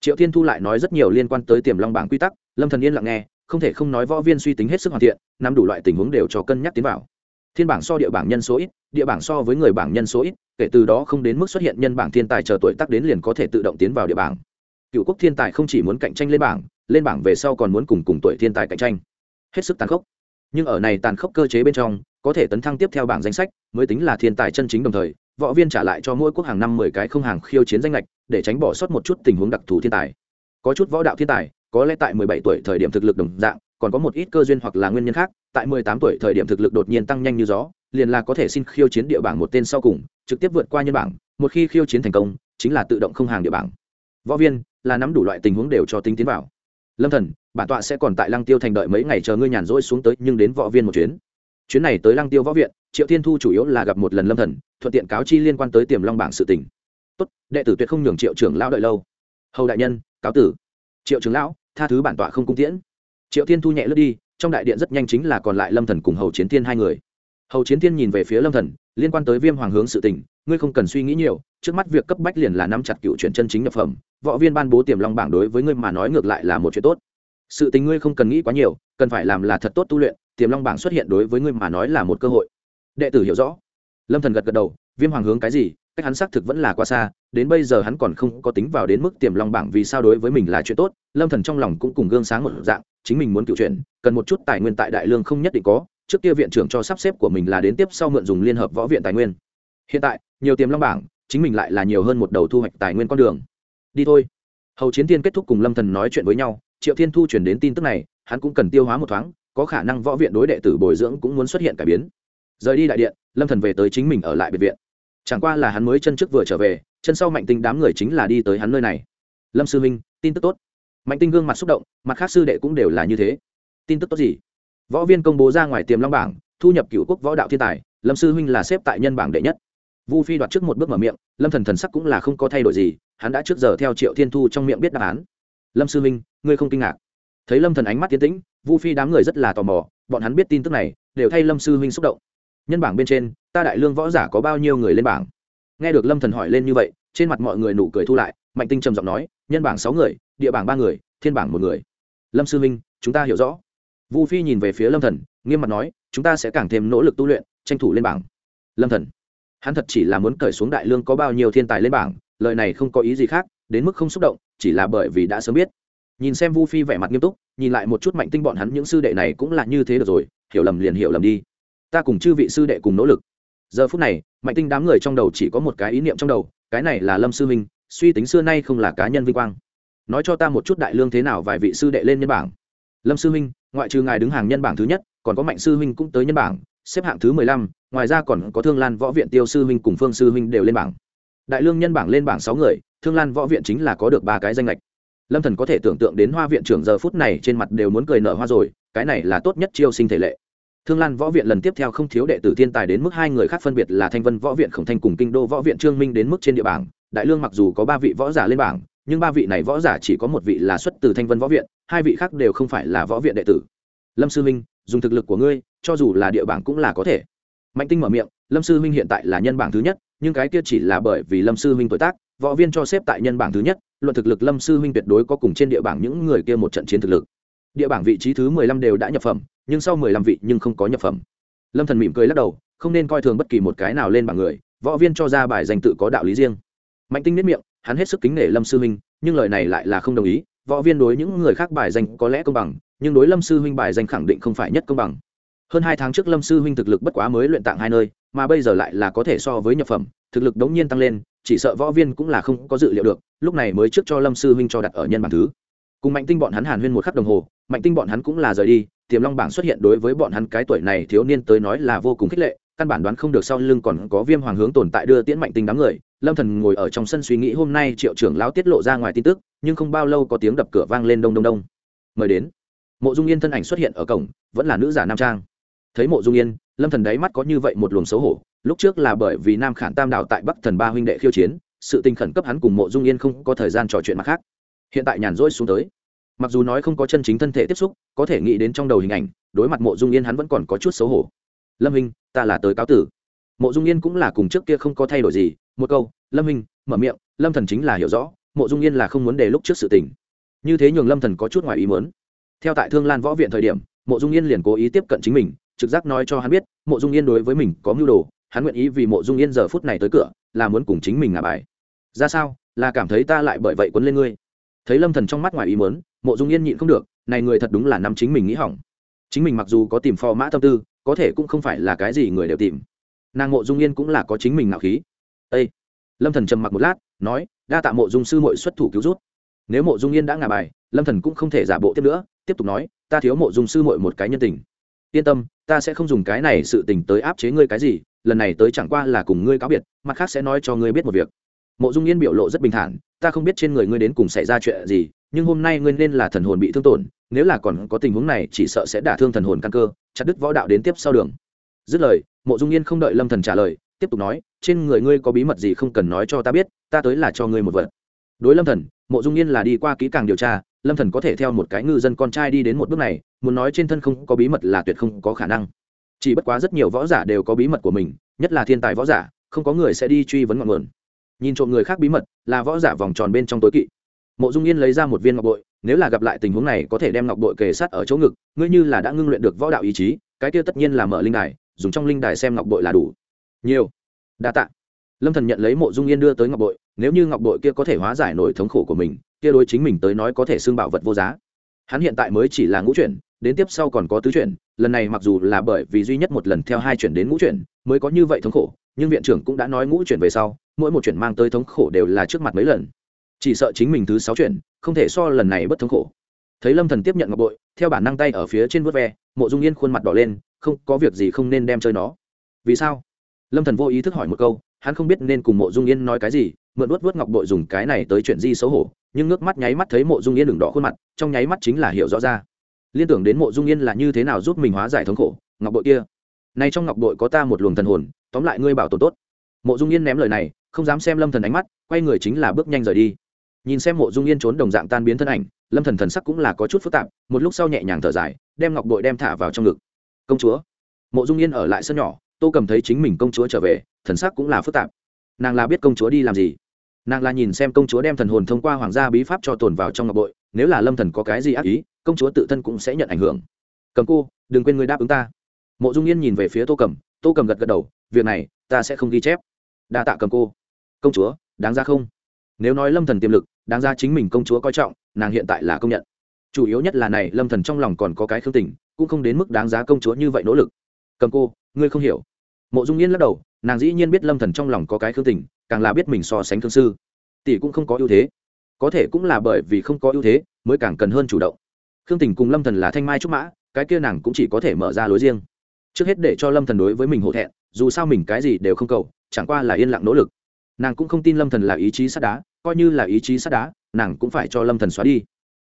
triệu thiên thu lại nói rất nhiều liên quan tới tiềm long bảng quy tắc, lâm thần yên lặng nghe, không thể không nói võ viên suy tính hết sức hoàn thiện, nắm đủ loại tình huống đều cho cân nhắc tiến vào. Thiên bảng so địa bảng nhân số ít, địa bảng so với người bảng nhân số ít, kể từ đó không đến mức xuất hiện nhân bảng thiên tài chờ tuổi tác đến liền có thể tự động tiến vào địa bảng. Cựu quốc thiên tài không chỉ muốn cạnh tranh lên bảng lên bảng về sau còn muốn cùng cùng tuổi thiên tài cạnh tranh. Hết sức tàn khốc. Nhưng ở này tàn khốc cơ chế bên trong, có thể tấn thăng tiếp theo bảng danh sách, mới tính là thiên tài chân chính đồng thời võ viên trả lại cho mỗi quốc hàng năm mười cái không hàng khiêu chiến danh lệch để tránh bỏ sót một chút tình huống đặc thù thiên tài. Có chút võ đạo thiên tài, có lẽ tại mười bảy tuổi thời điểm thực lực đồng dạng, còn có một ít cơ duyên hoặc là nguyên nhân khác, tại mười tám tuổi thời điểm thực lực đột nhiên tăng nhanh như gió, liền là có thể xin khiêu chiến địa bảng một tên sau cùng, trực tiếp vượt qua nhân bảng, một khi khiêu chiến thành công, chính là tự động không hàng địa bảng. Võ viên, là nắm đủ loại tình huống đều cho tính tiến vào. Lâm thần, bản tọa sẽ còn tại lăng tiêu thành đợi mấy ngày chờ ngươi nhàn rỗi xuống tới, nhưng đến võ viên một chuyến chuyến này tới lăng tiêu võ viện, triệu thiên thu chủ yếu là gặp một lần lâm thần, thuận tiện cáo chi liên quan tới tiềm long bảng sự tình. Tốt, đệ tử tuyệt không nhường triệu trưởng lão đợi lâu. Hầu đại nhân, cáo tử. Triệu trưởng lão, tha thứ bản tọa không cung tiễn. Triệu thiên thu nhẹ lướt đi, trong đại điện rất nhanh chính là còn lại lâm thần cùng hầu chiến thiên hai người. Hầu chiến thiên nhìn về phía lâm thần, liên quan tới viêm hoàng hướng sự tình, ngươi không cần suy nghĩ nhiều, trước mắt việc cấp bách liền là nắm chặt cựu chuyển chân chính nhập phẩm, võ viên ban bố tiềm long bảng đối với ngươi mà nói ngược lại là một chuyện tốt. Sự tình ngươi không cần nghĩ quá nhiều, cần phải làm là thật tốt tu luyện tiềm long bảng xuất hiện đối với ngươi mà nói là một cơ hội. Đệ tử hiểu rõ. Lâm thần gật gật đầu, viêm hoàng hướng cái gì, cách hắn xác thực vẫn là quá xa, đến bây giờ hắn còn không có tính vào đến mức tiềm long bảng vì sao đối với mình là chuyện tốt, lâm thần trong lòng cũng cùng gương sáng một dạng, chính mình muốn cựu chuyện cần một chút tài nguyên tại đại lương không nhất định có, trước kia viện trưởng cho sắp xếp của mình là đến tiếp sau mượn dùng liên hợp võ viện tài nguyên. Hiện tại, nhiều tiềm long bảng, chính mình lại là nhiều hơn một đầu thu hoạch tài nguyên con đường. Đi thôi. Hầu chiến thiên kết thúc cùng lâm thần nói chuyện với nhau, triệu thiên thu chuyển đến tin tức này, hắn cũng cần tiêu hóa một thoáng có khả năng võ viện đối đệ tử bồi dưỡng cũng muốn xuất hiện cải biến. Rời đi đại điện, lâm thần về tới chính mình ở lại biệt viện. Chẳng qua là hắn mới chân trước vừa trở về, chân sau mạnh tinh đám người chính là đi tới hắn nơi này. Lâm sư minh, tin tức tốt. Mạnh tinh gương mặt xúc động, mặt khác sư đệ cũng đều là như thế. Tin tức tốt gì? Võ viên công bố ra ngoài tiềm long bảng, thu nhập cựu quốc võ đạo thiên tài, lâm sư huynh là xếp tại nhân bảng đệ nhất. Vu phi đoạt trước một bước mở miệng, lâm thần thần sắc cũng là không có thay đổi gì, hắn đã trước giờ theo triệu thiên thu trong miệng biết đáp án. Lâm sư huynh ngươi không kinh ngạc. Thấy lâm thần ánh mắt tiến tĩnh vu phi đám người rất là tò mò, bọn hắn biết tin tức này, đều thay lâm sư huynh xúc động. Nhân bảng bên trên, ta đại lương võ giả có bao nhiêu người lên bảng? Nghe được lâm thần hỏi lên như vậy, trên mặt mọi người nụ cười thu lại, mạnh tinh trầm giọng nói, nhân bảng sáu người, địa bảng ba người, thiên bảng một người. Lâm sư minh chúng ta hiểu rõ. Vu phi nhìn về phía lâm thần, nghiêm mặt nói, chúng ta sẽ càng thêm nỗ lực tu luyện, tranh thủ lên bảng. Lâm thần, hắn thật chỉ là muốn cởi xuống đại lương có bao nhiêu thiên tài lên bảng, lời này không có ý gì khác, đến mức không xúc động, chỉ là bởi vì đã sớm biết nhìn xem vu phi vẻ mặt nghiêm túc, nhìn lại một chút mạnh tinh bọn hắn, những sư đệ này cũng là như thế được rồi, hiểu lầm liền hiểu lầm đi. Ta cùng chư vị sư đệ cùng nỗ lực. Giờ phút này, mạnh tinh đám người trong đầu chỉ có một cái ý niệm trong đầu, cái này là lâm sư minh, suy tính xưa nay không là cá nhân vinh quang. Nói cho ta một chút đại lương thế nào vài vị sư đệ lên nhân bảng. Lâm sư minh, ngoại trừ ngài đứng hàng nhân bảng thứ nhất, còn có mạnh sư minh cũng tới nhân bảng, xếp hạng thứ mười lăm, ngoài ra còn có thương lan võ viện tiêu sư minh cùng phương sư minh đều lên bảng. Đại lương nhân bảng lên bảng sáu người, thương lan võ viện chính là có được ba cái danh lệch lâm thần có thể tưởng tượng đến hoa viện trưởng giờ phút này trên mặt đều muốn cười nở hoa rồi cái này là tốt nhất chiêu sinh thể lệ Thương Lan Võ viện lần tiếp theo không thiếu đệ tử thiên tài đến mức hai người khác phân biệt là Thanh Vân Võ viện Khổng Thanh cùng Kinh Đô Võ viện Trương Minh đến mức trên địa bảng. Đại Lương mặc dù có ba vị võ giả lên bảng, nhưng ba vị này võ giả chỉ có một vị là xuất từ Thanh Vân Võ viện, hai vị khác đều không phải là võ viện đệ tử. Lâm sư minh, dùng thực lực của ngươi, cho dù là địa bảng cũng là có thể. Mạnh Tinh mở miệng, Lâm sư minh hiện tại là nhân bảng thứ nhất, nhưng cái kia chỉ là bởi vì Lâm sư minh tuổi tác, võ viên cho xếp tại nhân bảng thứ nhất, luận thực lực Lâm sư minh tuyệt đối có cùng trên địa bảng những người kia một trận chiến thực lực. Địa bảng vị trí thứ mười lăm đều đã nhập phẩm, nhưng sau mười lăm vị nhưng không có nhập phẩm. Lâm thần mỉm cười lắc đầu không nên coi thường bất kỳ một cái nào lên bảng người võ viên cho ra bài danh tự có đạo lý riêng. Mạnh tinh nết miệng hắn hết sức kính nể lâm sư huynh nhưng lời này lại là không đồng ý võ viên đối những người khác bài danh có lẽ công bằng nhưng đối lâm sư huynh bài danh khẳng định không phải nhất công bằng. Hơn hai tháng trước lâm sư huynh thực lực bất quá mới luyện tạng hai nơi mà bây giờ lại là có thể so với nhập phẩm thực lực đống nhiên tăng lên chỉ sợ võ viên cũng là không có dự liệu được, lúc này mới trước cho lâm sư huynh cho đặt ở nhân bản thứ. Cùng mạnh tinh bọn hắn hàn huyên một khắc đồng hồ, mạnh tinh bọn hắn cũng là rời đi, tiềm long bảng xuất hiện đối với bọn hắn cái tuổi này thiếu niên tới nói là vô cùng khích lệ, căn bản đoán không được sau lưng còn có viêm hoàng hướng tồn tại đưa tiễn mạnh tinh đám người. Lâm thần ngồi ở trong sân suy nghĩ hôm nay triệu trưởng lão tiết lộ ra ngoài tin tức, nhưng không bao lâu có tiếng đập cửa vang lên đông đông đông. Mời đến. Mộ dung yên thân ảnh xuất hiện ở cổng, vẫn là nữ giả nam trang. Thấy mộ dung yên, lâm thần đáy mắt có như vậy một luồng xấu hổ lúc trước là bởi vì nam khản tam đạo tại bắc thần ba huynh đệ khiêu chiến, sự tình khẩn cấp hắn cùng mộ dung yên không có thời gian trò chuyện mặt khác. Hiện tại nhàn rỗi xuống tới. Mặc dù nói không có chân chính thân thể tiếp xúc, có thể nghĩ đến trong đầu hình ảnh, đối mặt mộ dung yên hắn vẫn còn có chút xấu hổ. Lâm hình ta là tới cáo tử. Mộ dung yên cũng là cùng trước kia không có thay đổi gì. Một câu, lâm hình mở miệng, lâm thần chính là hiểu rõ, mộ dung yên là không muốn để lúc trước sự tình. Như thế nhường lâm thần có chút ngoài ý muốn. Theo tại thương lan võ viện thời điểm, mộ dung yên liền cố ý tiếp cận chính mình, trực giác nói cho hắn biết, mộ dung yên đối với mình có mưu đồ hắn nguyện ý vì mộ dung yên giờ phút này tới cửa là muốn cùng chính mình ngả bài. Ra sao? Là cảm thấy ta lại bởi vậy quấn lên ngươi. Thấy lâm thần trong mắt ngoài ý muốn mộ dung yên nhịn không được này người thật đúng là nắm chính mình nghĩ hỏng. Chính mình mặc dù có tìm phò mã tâm tư có thể cũng không phải là cái gì người đều tìm. Nàng mộ dung yên cũng là có chính mình ngạo khí. Ê, lâm thần trầm mặc một lát nói đa tạ mộ dung sư mội xuất thủ cứu rút nếu mộ dung yên đã ngả bài lâm thần cũng không thể giả bộ tiếp nữa tiếp tục nói ta thiếu mộ dung sư mội một cái nhân tình. Yên tâm ta sẽ không dùng cái này sự tình tới áp chế ngươi cái gì lần này tới chẳng qua là cùng ngươi cáo biệt, mặt khác sẽ nói cho ngươi biết một việc. Mộ dung yên biểu lộ rất bình thản, ta không biết trên người ngươi đến cùng xảy ra chuyện gì, nhưng hôm nay ngươi nên là thần hồn bị thương tổn, nếu là còn có tình huống này chỉ sợ sẽ đả thương thần hồn căn cơ, chặt đứt võ đạo đến tiếp sau đường. Dứt lời, mộ dung yên không đợi lâm thần trả lời, tiếp tục nói, trên người ngươi có bí mật gì không cần nói cho ta biết, ta tới là cho ngươi một vật. Đối lâm thần, mộ dung yên là đi qua kỹ càng điều tra, lâm thần có thể theo một cái ngư dân con trai đi đến một bước này, muốn nói trên thân không có bí mật là tuyệt không có khả năng chỉ bất quá rất nhiều võ giả đều có bí mật của mình, nhất là thiên tài võ giả, không có người sẽ đi truy vấn ngọn nguồn. Nhìn trộm người khác bí mật, là võ giả vòng tròn bên trong tối kỵ. Mộ dung yên lấy ra một viên ngọc bội, nếu là gặp lại tình huống này có thể đem ngọc bội kề sát ở chỗ ngực, ngươi như là đã ngưng luyện được võ đạo ý chí, cái kia tất nhiên là mở linh đài, dùng trong linh đài xem ngọc bội là đủ. Nhiều. Đa tạ. Lâm thần nhận lấy mộ dung yên đưa tới ngọc bội, nếu như ngọc bội kia có thể hóa giải nổi thống khổ của mình, kia đối chính mình tới nói có thể xương bảo vật vô giá hắn hiện tại mới chỉ là ngũ chuyển, đến tiếp sau còn có tứ chuyển, lần này mặc dù là bởi vì duy nhất một lần theo hai chuyển đến ngũ chuyển, mới có như vậy thống khổ, nhưng viện trưởng cũng đã nói ngũ chuyển về sau, mỗi một chuyển mang tới thống khổ đều là trước mặt mấy lần. Chỉ sợ chính mình thứ sáu chuyển, không thể so lần này bất thống khổ. Thấy lâm thần tiếp nhận ngọc bội, theo bản năng tay ở phía trên vớt ve, mộ dung yên khuôn mặt đỏ lên, không, có việc gì không nên đem chơi nó. Vì sao? Lâm thần vô ý thức hỏi một câu, hắn không biết nên cùng mộ dung yên nói cái gì mượn vuốt vuốt ngọc bội dùng cái này tới chuyện di xấu hổ, nhưng nước mắt nháy mắt thấy mộ dung yên đường đỏ khuôn mặt, trong nháy mắt chính là hiểu rõ ra. Liên tưởng đến mộ dung yên là như thế nào giúp mình hóa giải thống khổ, ngọc bội kia. Nay trong ngọc bội có ta một luồng thần hồn, tóm lại ngươi bảo tồn tốt. Mộ dung yên ném lời này, không dám xem lâm thần ánh mắt, quay người chính là bước nhanh rời đi. Nhìn xem mộ dung yên trốn đồng dạng tan biến thân ảnh, lâm thần thần sắc cũng là có chút phức tạp, một lúc sau nhẹ nhàng thở dài, đem ngọc bội đem thả vào trong ngực. Công chúa. Mộ dung yên ở lại sân nhỏ, tô cầm thấy chính mình công chúa trở về, thần sắc cũng là phức tạp. Nàng là biết công chúa đi làm gì nàng là nhìn xem công chúa đem thần hồn thông qua hoàng gia bí pháp cho tồn vào trong ngọc bội, nếu là lâm thần có cái gì ác ý, công chúa tự thân cũng sẽ nhận ảnh hưởng. Cầm cô, đừng quên người đáp ứng ta. Mộ dung yên nhìn về phía tô cầm tô cầm gật gật đầu, việc này, ta sẽ không ghi chép. Đa tạ cầm cô. Công chúa, đáng ra không? Nếu nói lâm thần tiềm lực, đáng ra chính mình công chúa coi trọng, nàng hiện tại là công nhận. Chủ yếu nhất là này, lâm thần trong lòng còn có cái khương tình, cũng không đến mức đáng giá công chúa như vậy nỗ lực. Cầm cô, ngươi không hiểu. Mộ dung yên lắc đầu, nàng dĩ nhiên biết lâm thần trong lòng có cái khương tình càng là biết mình so sánh thương sư. Tỷ cũng không có ưu thế. Có thể cũng là bởi vì không có ưu thế mới càng cần hơn chủ động. Khương tình cùng lâm thần là thanh mai trúc mã, cái kia nàng cũng chỉ có thể mở ra lối riêng. Trước hết để cho lâm thần đối với mình hổ thẹn, dù sao mình cái gì đều không cầu, chẳng qua là yên lặng nỗ lực. Nàng cũng không tin lâm thần là ý chí sắt đá, coi như là ý chí sắt đá, nàng cũng phải cho lâm thần xóa đi.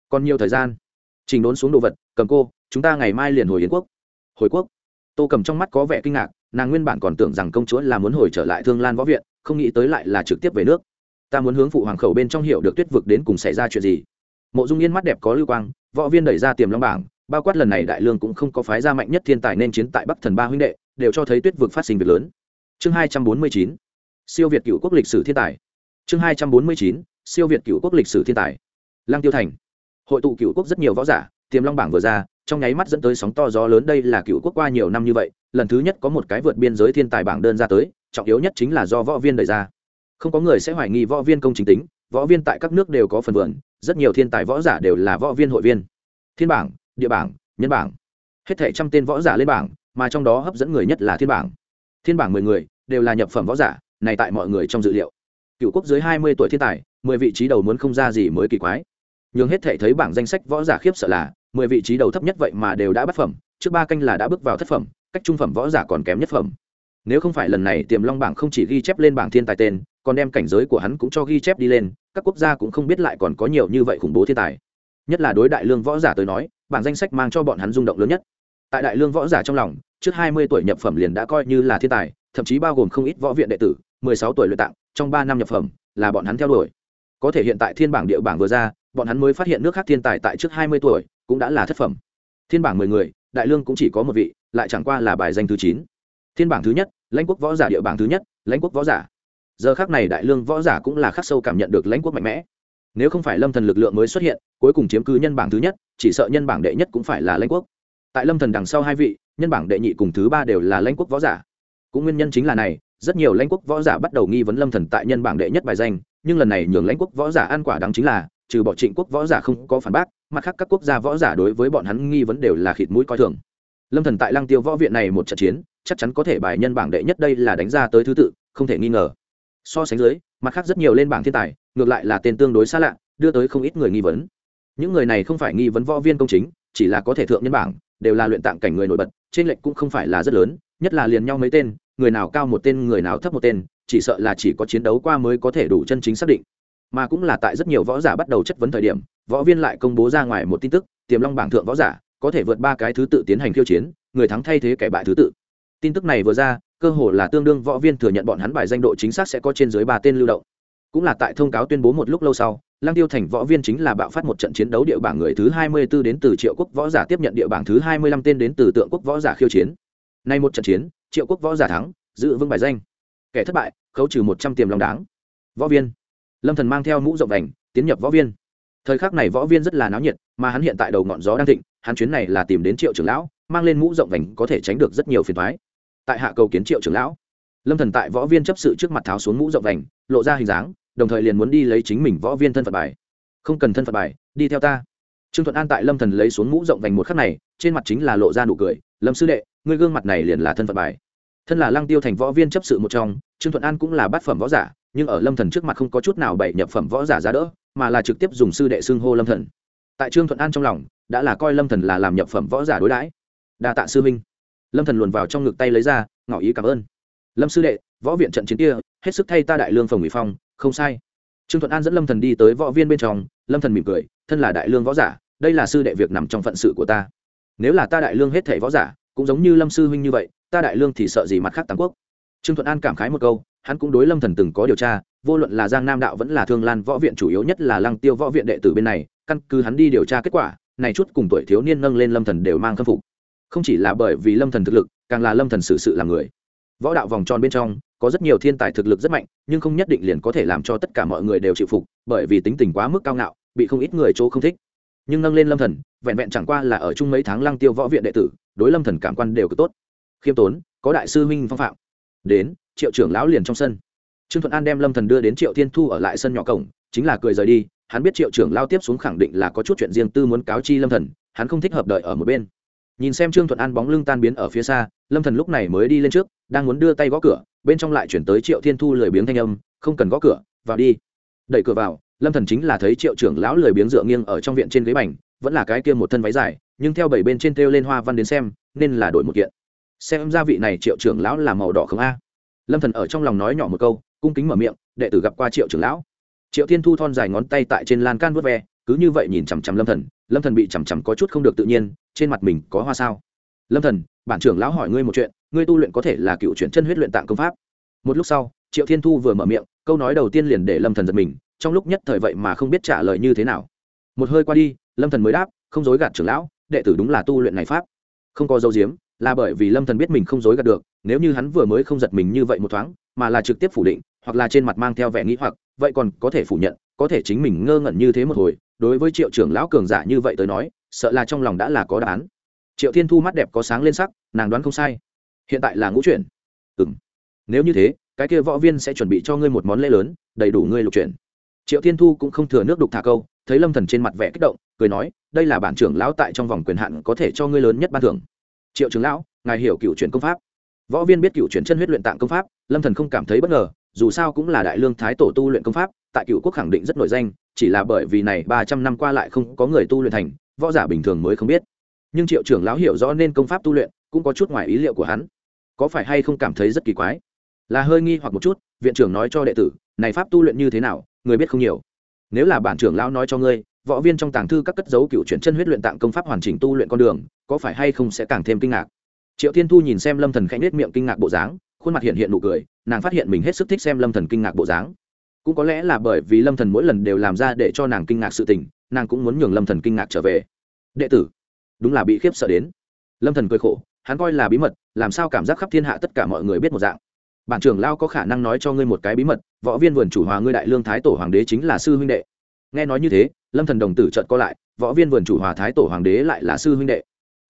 Còn nhiều thời gian, trình đốn xuống đồ vật, cầm cô, chúng ta ngày mai liền hồi yến quốc. Hồi quốc? Tô cầm trong mắt có vẻ kinh ngạc, nàng nguyên bản còn tưởng rằng công chúa là muốn hồi trở lại thương lan võ viện không nghĩ tới lại là trực tiếp về nước. Ta muốn hướng phụ hoàng khẩu bên trong hiểu được tuyết vực đến cùng xảy ra chuyện gì? Mộ dung yên mắt đẹp có lưu quang, võ viên đẩy ra tiềm long bảng, bao quát lần này đại lương cũng không có phái ra mạnh nhất thiên tài nên chiến tại bắc thần ba huynh đệ, đều cho thấy tuyết vực phát sinh việc lớn. Chương hai trăm bốn mươi chín, siêu việt cựu quốc lịch sử thiên tài. Chương hai trăm bốn mươi chín, siêu việt cựu quốc lịch sử thiên tài. Lăng tiêu thành. Hội tụ cựu quốc rất nhiều võ giả, tiềm long bảng vừa ra, trong nháy mắt dẫn tới sóng to gió lớn đây là cựu quốc qua nhiều năm như vậy, lần thứ nhất có một cái vượt biên giới thiên tài bảng đơn ra tới trọng yếu nhất chính là do võ viên đề ra. Không có người sẽ hoài nghi võ viên công chính tính, võ viên tại các nước đều có phần vườn, rất nhiều thiên tài võ giả đều là võ viên hội viên. Thiên bảng, địa bảng, nhân bảng. Hết thảy trăm tên võ giả lên bảng, mà trong đó hấp dẫn người nhất là thiên bảng. Thiên bảng mười người, đều là nhập phẩm võ giả, này tại mọi người trong dự liệu. Cựu quốc dưới hai mươi tuổi thiên tài, mười vị trí đầu muốn không ra gì mới kỳ quái. Nhưng hết thảy thấy bảng danh sách võ giả khiếp sợ là, mười vị trí đầu thấp nhất vậy mà đều đã bắt phẩm, trước ba canh là đã bước vào thất phẩm, cách trung phẩm võ giả còn kém nhất phẩm nếu không phải lần này tiềm long bảng không chỉ ghi chép lên bảng thiên tài tên, còn đem cảnh giới của hắn cũng cho ghi chép đi lên, các quốc gia cũng không biết lại còn có nhiều như vậy khủng bố thiên tài. Nhất là đối đại lương võ giả tới nói, bảng danh sách mang cho bọn hắn rung động lớn nhất. Tại đại lương võ giả trong lòng, trước hai mươi tuổi nhập phẩm liền đã coi như là thiên tài, thậm chí bao gồm không ít võ viện đệ tử, mười sáu tuổi luyện tạng, trong ba năm nhập phẩm, là bọn hắn theo đuổi. Có thể hiện tại thiên bảng địa bảng vừa ra, bọn hắn mới phát hiện nước khác thiên tài tại trước hai mươi tuổi cũng đã là thất phẩm. Thiên bảng mười người, đại lương cũng chỉ có một vị, lại chẳng qua là bài danh thứ chín thiên bảng thứ nhất, lãnh quốc võ giả địa bảng thứ nhất, lãnh quốc võ giả. Giờ khác này đại lương võ giả cũng là khắc sâu cảm nhận được lãnh quốc mạnh mẽ. Nếu không phải lâm thần lực lượng mới xuất hiện, cuối cùng chiếm cứ nhân bảng thứ nhất, chỉ sợ nhân bảng đệ nhất cũng phải là lãnh quốc. Tại lâm thần đằng sau hai vị, nhân bảng đệ nhị cùng thứ ba đều là lãnh quốc võ giả. Cũng nguyên nhân chính là này, rất nhiều lãnh quốc võ giả bắt đầu nghi vấn lâm thần tại nhân bảng đệ nhất bài danh, nhưng lần này nhường lãnh quốc võ giả ăn quả đáng chính là, trừ bỏ trịnh quốc võ giả không có phản bác, mặt khác các quốc gia võ giả đối với bọn hắn nghi vấn đều là khịt mũi coi thường. Lâm thần tại lăng tiêu võ viện này một trận chiến chắc chắn có thể bài nhân bảng đệ nhất đây là đánh ra tới thứ tự, không thể nghi ngờ. So sánh dưới, mặt khác rất nhiều lên bảng thiên tài, ngược lại là tên tương đối xa lạ, đưa tới không ít người nghi vấn. Những người này không phải nghi vấn võ viên công chính, chỉ là có thể thượng nhân bảng, đều là luyện tạng cảnh người nổi bật, trên lệnh cũng không phải là rất lớn, nhất là liền nhau mấy tên, người nào cao một tên, người nào thấp một tên, chỉ sợ là chỉ có chiến đấu qua mới có thể đủ chân chính xác định. Mà cũng là tại rất nhiều võ giả bắt đầu chất vấn thời điểm, võ viên lại công bố ra ngoài một tin tức, tiềm long bảng thượng võ giả, có thể vượt ba cái thứ tự tiến hành khiêu chiến, người thắng thay thế kẻ bại thứ tự tin tức này vừa ra cơ hồ là tương đương võ viên thừa nhận bọn hắn bài danh độ chính xác sẽ có trên dưới ba tên lưu động cũng là tại thông cáo tuyên bố một lúc lâu sau Lăng Tiêu Thành võ viên chính là bạo phát một trận chiến đấu địa bảng người thứ 24 đến từ Triệu Quốc võ giả tiếp nhận địa bảng thứ 25 tên đến từ Tượng Quốc võ giả khiêu chiến. Nay một trận chiến, Triệu Quốc võ giả thắng, giữ vững bài danh. Kẻ thất bại, khấu trừ 100 tiềm lòng đáng. Võ viên. Lâm Thần mang theo mũ rộng đành tiến nhập võ viên. Thời khắc này võ viên rất là náo nhiệt, mà hắn hiện tại đầu ngọn gió đang thịnh, hắn chuyến này là tìm đến Triệu trưởng lão, mang lên mũ rộng vành có thể tránh được rất nhiều phiền toái tại hạ cầu kiến triệu trưởng lão. Lâm thần tại võ viên chấp sự trước mặt tháo xuống mũ rộng vành, lộ ra hình dáng, đồng thời liền muốn đi lấy chính mình võ viên thân phận bài. Không cần thân phận bài, đi theo ta. Trương thuận an tại lâm thần lấy xuống mũ rộng vành một khắc này, trên mặt chính là lộ ra nụ cười, lâm sư đệ, ngươi gương mặt này liền là thân phận bài. Thân là lăng tiêu thành võ viên chấp sự một trong, trương thuận an cũng là bát phẩm võ giả, nhưng ở lâm thần trước mặt không có chút nào bảy nhập phẩm võ giả ra đỡ, mà là trực tiếp dùng sư đệ xưng hô lâm thần. Tại trương thuận an trong lòng, đã là coi lâm thần là làm nhập phẩm võ giả đối đãi. Đa tạ sư minh lâm thần luồn vào trong ngực tay lấy ra, ngỏ ý cảm ơn. Lâm sư đệ, võ viện trận chiến kia, hết sức thay ta đại lương phòng ủy phong, không sai. Trương thuận an dẫn lâm thần đi tới võ viên bên trong, lâm thần mỉm cười, thân là đại lương võ giả, đây là sư đệ việc nằm trong phận sự của ta. Nếu là ta đại lương hết thể võ giả, cũng giống như lâm sư huynh như vậy, ta đại lương thì sợ gì mặt khác tam quốc. Trương thuận an cảm khái một câu, hắn cũng đối lâm thần từng có điều tra, vô luận là giang nam đạo vẫn là thương lan võ viện chủ yếu nhất là lăng tiêu võ viện đệ tử bên này, căn cứ hắn đi điều tra kết quả, này chút cùng tuổi thiếu niên nâng lên lâm thần đều mang khâm phục không chỉ là bởi vì lâm thần thực lực càng là lâm thần xử sự, sự làm người. Võ đạo vòng tròn bên trong có rất nhiều thiên tài thực lực rất mạnh nhưng không nhất định liền có thể làm cho tất cả mọi người đều chịu phục bởi vì tính tình quá mức cao ngạo bị không ít người chỗ không thích. Nhưng nâng lên lâm thần vẹn vẹn chẳng qua là ở chung mấy tháng lăng tiêu võ viện đệ tử đối lâm thần cảm quan đều cực tốt. Khiêm tốn có đại sư huynh phong phạm. Đến triệu trưởng lão liền trong sân. Trương thuận an đem lâm thần đưa đến triệu thiên thu ở lại sân nhỏ cổng chính là cười rời đi hắn biết triệu trưởng lao tiếp xuống khẳng định là có chút chuyện riêng tư muốn cáo chi lâm thần hắn không thích hợp đợi ở một bên nhìn xem trương thuận an bóng lưng tan biến ở phía xa, lâm thần lúc này mới đi lên trước, đang muốn đưa tay gõ cửa, bên trong lại chuyển tới triệu thiên thu lười biếng thanh âm, không cần gõ cửa, vào đi. Đẩy cửa vào, lâm thần chính là thấy triệu trưởng lão lười biếng dựa nghiêng ở trong viện trên ghế bành, vẫn là cái kia một thân váy dài, nhưng theo bảy bên trên thêu lên hoa văn đến xem, nên là đổi một kiện. Xem gia vị này triệu trưởng lão là màu đỏ không a. Lâm thần ở trong lòng nói nhỏ một câu, cung kính mở miệng, đệ tử gặp qua triệu trưởng lão. Triệu thiên thu thon dài ngón tay tại trên lan can vớt ve cứ như vậy nhìn chằm chằm lâm thần lâm thần bị chằm chằm có chút không được tự nhiên, trên mặt mình có hoa sao. Lâm thần, bản trưởng lão hỏi ngươi một chuyện, ngươi tu luyện có thể là cựu chuyển chân huyết luyện tạng công pháp. Một lúc sau, triệu thiên thu vừa mở miệng, câu nói đầu tiên liền để lâm thần giật mình, trong lúc nhất thời vậy mà không biết trả lời như thế nào. Một hơi qua đi, lâm thần mới đáp, không dối gạt trưởng lão, đệ tử đúng là tu luyện này pháp. Không có dấu diếm là bởi vì lâm thần biết mình không dối gạt được, nếu như hắn vừa mới không giật mình như vậy một thoáng, mà là trực tiếp phủ định, hoặc là trên mặt mang theo vẻ nghĩ hoặc, vậy còn có thể phủ nhận, có thể chính mình ngơ ngẩn như thế một hồi đối với triệu trưởng lão cường giả như vậy tới nói, sợ là trong lòng đã là có đáp án. Triệu thiên thu mắt đẹp có sáng lên sắc, nàng đoán không sai. Hiện tại là ngũ chuyển. Ừ m nếu như thế, cái kia võ viên sẽ chuẩn bị cho ngươi một món lễ lớn, đầy đủ ngươi lục chuyển. Triệu thiên thu cũng không thừa nước đục thả câu, thấy lâm thần trên mặt vẻ kích động, cười nói, đây là bản trưởng lão tại trong vòng quyền hạn có thể cho ngươi lớn nhất ban thưởng. Triệu trưởng lão, ngài hiểu cựu chuyển công pháp. Võ viên biết cựu chuyển chân huyết luyện tạng công pháp, lâm thần không cảm thấy bất ngờ, dù sao cũng là đại lương thái tổ tu luyện công pháp, tại cựu quốc khẳng định rất nổi danh chỉ là bởi vì này ba trăm năm qua lại không có người tu luyện thành, võ giả bình thường mới không biết. Nhưng triệu trưởng lão hiểu rõ nên công pháp tu luyện, cũng có chút ngoài ý liệu của hắn. Có phải hay không cảm thấy rất kỳ quái? Là hơi nghi hoặc một chút, viện trưởng nói cho đệ tử, này pháp tu luyện như thế nào? Người biết không nhiều. Nếu là bản trưởng lão nói cho ngươi, võ viên trong tàng thư các cất dấu cựu chuyển chân huyết luyện tạng công pháp hoàn chỉnh tu luyện con đường, có phải hay không sẽ càng thêm kinh ngạc? Triệu thiên thu nhìn xem lâm thần khẽ nết miệng kinh ngạc bộ dáng, khuôn mặt hiện hiện nụ cười, nàng phát hiện mình hết sức thích xem lâm thần kinh ngạc bộ dáng cũng có lẽ là bởi vì lâm thần mỗi lần đều làm ra để cho nàng kinh ngạc sự tình, nàng cũng muốn nhường lâm thần kinh ngạc trở về. Đệ tử, đúng là bị khiếp sợ đến. Lâm thần cười khổ, hắn coi là bí mật, làm sao cảm giác khắp thiên hạ tất cả mọi người biết một dạng. Bản trưởng lao có khả năng nói cho ngươi một cái bí mật, võ viên vườn chủ hòa ngươi đại lương thái tổ hoàng đế chính là sư huynh đệ. Nghe nói như thế, lâm thần đồng tử trợt co lại, võ viên vườn chủ hòa thái tổ hoàng đế lại là sư huynh đệ.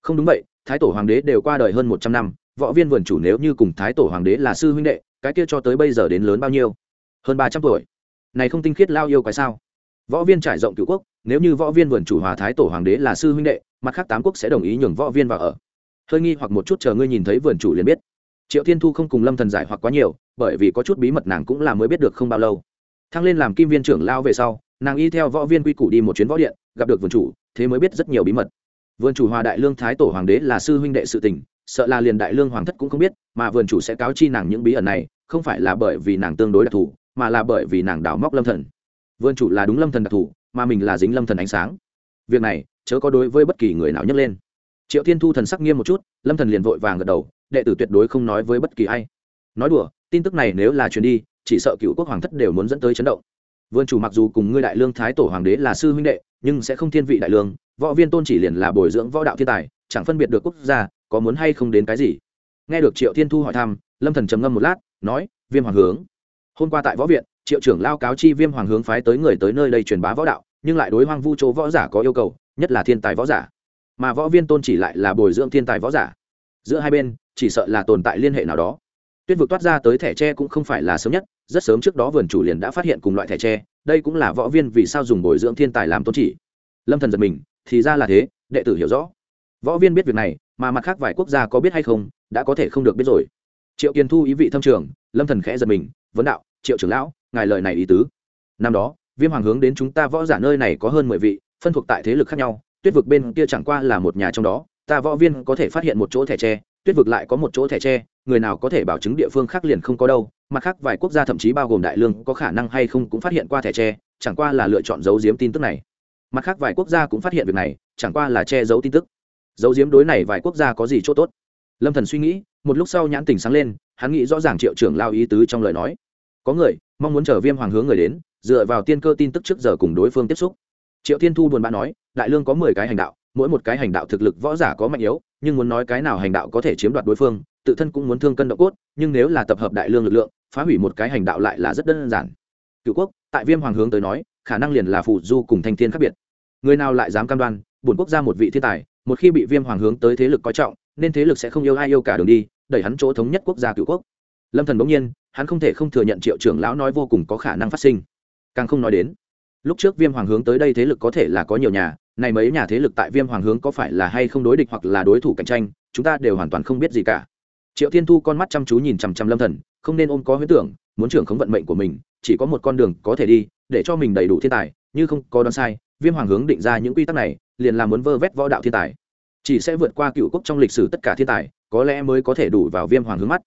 Không đúng vậy, thái tổ hoàng đế đều qua đời hơn một trăm năm, võ viên vườn chủ nếu như cùng thái tổ hoàng đế là sư huynh đệ, cái kia cho tới bây giờ đến lớn bao nhiêu? Hơn ba trăm tuổi. Này không tinh khiết lao yêu cái sao? Võ viên trải rộng cựu quốc, nếu như võ viên vườn chủ hòa thái tổ hoàng đế là sư huynh đệ, mặt khác tám quốc sẽ đồng ý nhường võ viên vào ở. Hơi nghi hoặc một chút chờ ngươi nhìn thấy vườn chủ liền biết. Triệu thiên thu không cùng lâm thần giải hoặc quá nhiều, bởi vì có chút bí mật nàng cũng là mới biết được không bao lâu. Thăng lên làm kim viên trưởng lao về sau, nàng y theo võ viên quy củ đi một chuyến võ điện, gặp được vườn chủ, thế mới biết rất nhiều bí mật. Vườn chủ hòa đại lương thái tổ hoàng đế là sư huynh đệ sự tình, sợ là liền đại lương hoàng thất cũng không biết, mà vườn chủ sẽ cáo chi nàng những bí ẩn này, không phải là bởi vì nàng tương đối đặc thù mà là bởi vì nàng đào móc lâm thần. Vườn chủ là đúng lâm thần đặc thù, mà mình là dính lâm thần ánh sáng. Việc này, chớ có đối với bất kỳ người nào nhấc lên. Triệu thiên thu thần sắc nghiêm một chút, lâm thần liền vội vàng gật đầu, đệ tử tuyệt đối không nói với bất kỳ ai. Nói đùa, tin tức này nếu là truyền đi, chỉ sợ cựu quốc hoàng thất đều muốn dẫn tới chấn động. Vườn chủ mặc dù cùng ngươi đại lương thái tổ hoàng đế là sư huynh đệ, nhưng sẽ không thiên vị đại lương, võ viên tôn chỉ liền là bồi dưỡng võ đạo thiên tài, chẳng phân biệt được quốc gia, có muốn hay không đến cái gì. Nghe được triệu thiên thu hỏi thăm, lâm thần trầm ngâm một lát, nói, viêm hoàng hướng hôm qua tại võ viện, triệu trưởng lao cáo chi viêm hoàng hướng phái tới người tới nơi đây truyền bá võ đạo, nhưng lại đối hoang vu chỗ võ giả có yêu cầu, nhất là thiên tài võ giả. Mà võ viên tôn chỉ lại là bồi dưỡng thiên tài võ giả. Giữa hai bên, chỉ sợ là tồn tại liên hệ nào đó. Tuyết vực toát ra tới thẻ tre cũng không phải là sớm nhất, rất sớm trước đó vườn chủ liền đã phát hiện cùng loại thẻ tre, đây cũng là võ viên vì sao dùng bồi dưỡng thiên tài làm tôn chỉ. Lâm thần giật mình, thì ra là thế, đệ tử hiểu rõ. Võ viên biết việc này, mà mặt khác vài quốc gia có biết hay không, đã có thể không được biết rồi. Triệu kiên thu ý vị thâm trường, lâm thần khẽ giật mình vấn đạo, triệu trưởng lão, ngài lời này ý tứ. Năm đó, viêm hoàng hướng đến chúng ta võ giả nơi này có hơn mười vị, phân thuộc tại thế lực khác nhau, tuyết vực bên kia chẳng qua là một nhà trong đó, ta võ viên có thể phát hiện một chỗ thẻ tre, tuyết vực lại có một chỗ thẻ tre, người nào có thể bảo chứng địa phương khác liền không có đâu, mặt khác vài quốc gia thậm chí bao gồm đại lương có khả năng hay không cũng phát hiện qua thẻ tre, chẳng qua là lựa chọn giấu giếm tin tức này. Mặt khác vài quốc gia cũng phát hiện việc này, chẳng qua là che giấu tin tức. Giấu giếm đối này vài quốc gia có gì chỗ tốt? Lâm thần suy nghĩ, một lúc sau nhãn tình sáng lên hắn nghĩ rõ ràng triệu trưởng lao ý tứ trong lời nói. Có người, mong muốn chờ viêm hoàng hướng người đến, dựa vào tiên cơ tin tức trước giờ cùng đối phương tiếp xúc. Triệu tiên thu buồn bã nói, đại lương có mười cái hành đạo, mỗi một cái hành đạo thực lực võ giả có mạnh yếu, nhưng muốn nói cái nào hành đạo có thể chiếm đoạt đối phương, tự thân cũng muốn thương cân độ cốt, nhưng nếu là tập hợp đại lương lực lượng, phá hủy một cái hành đạo lại là rất đơn giản. Cựu quốc, tại viêm hoàng hướng tới nói, khả năng liền là phụ du cùng thanh thiên khác biệt. Người nào lại dám cam đoan, bổn quốc gia một vị thiên tài, một khi bị viêm hoàng hướng tới thế lực coi trọng, nên thế lực sẽ không yêu ai yêu cả đường đi đẩy hắn chỗ thống nhất quốc gia cựu quốc. Lâm thần bỗng nhiên, hắn không thể không thừa nhận triệu trưởng lão nói vô cùng có khả năng phát sinh. Càng không nói đến, lúc trước viêm hoàng hướng tới đây thế lực có thể là có nhiều nhà, này mấy nhà thế lực tại viêm hoàng hướng có phải là hay không đối địch hoặc là đối thủ cạnh tranh, chúng ta đều hoàn toàn không biết gì cả. Triệu thiên thu con mắt chăm chú nhìn chằm chằm lâm thần, không nên ôm có huyết tưởng, muốn trưởng khống vận mệnh của mình, chỉ có một con đường có thể đi, để cho mình đầy đủ thiên tài, như không có đoán sai, viêm hoàng hướng định ra những quy tắc này, liền là muốn vơ vét võ đạo thiên tài. Chỉ sẽ vượt qua cựu quốc trong lịch sử tất cả thiên tài có lẽ mới có thể đủ vào viêm hoàng hướng mắt.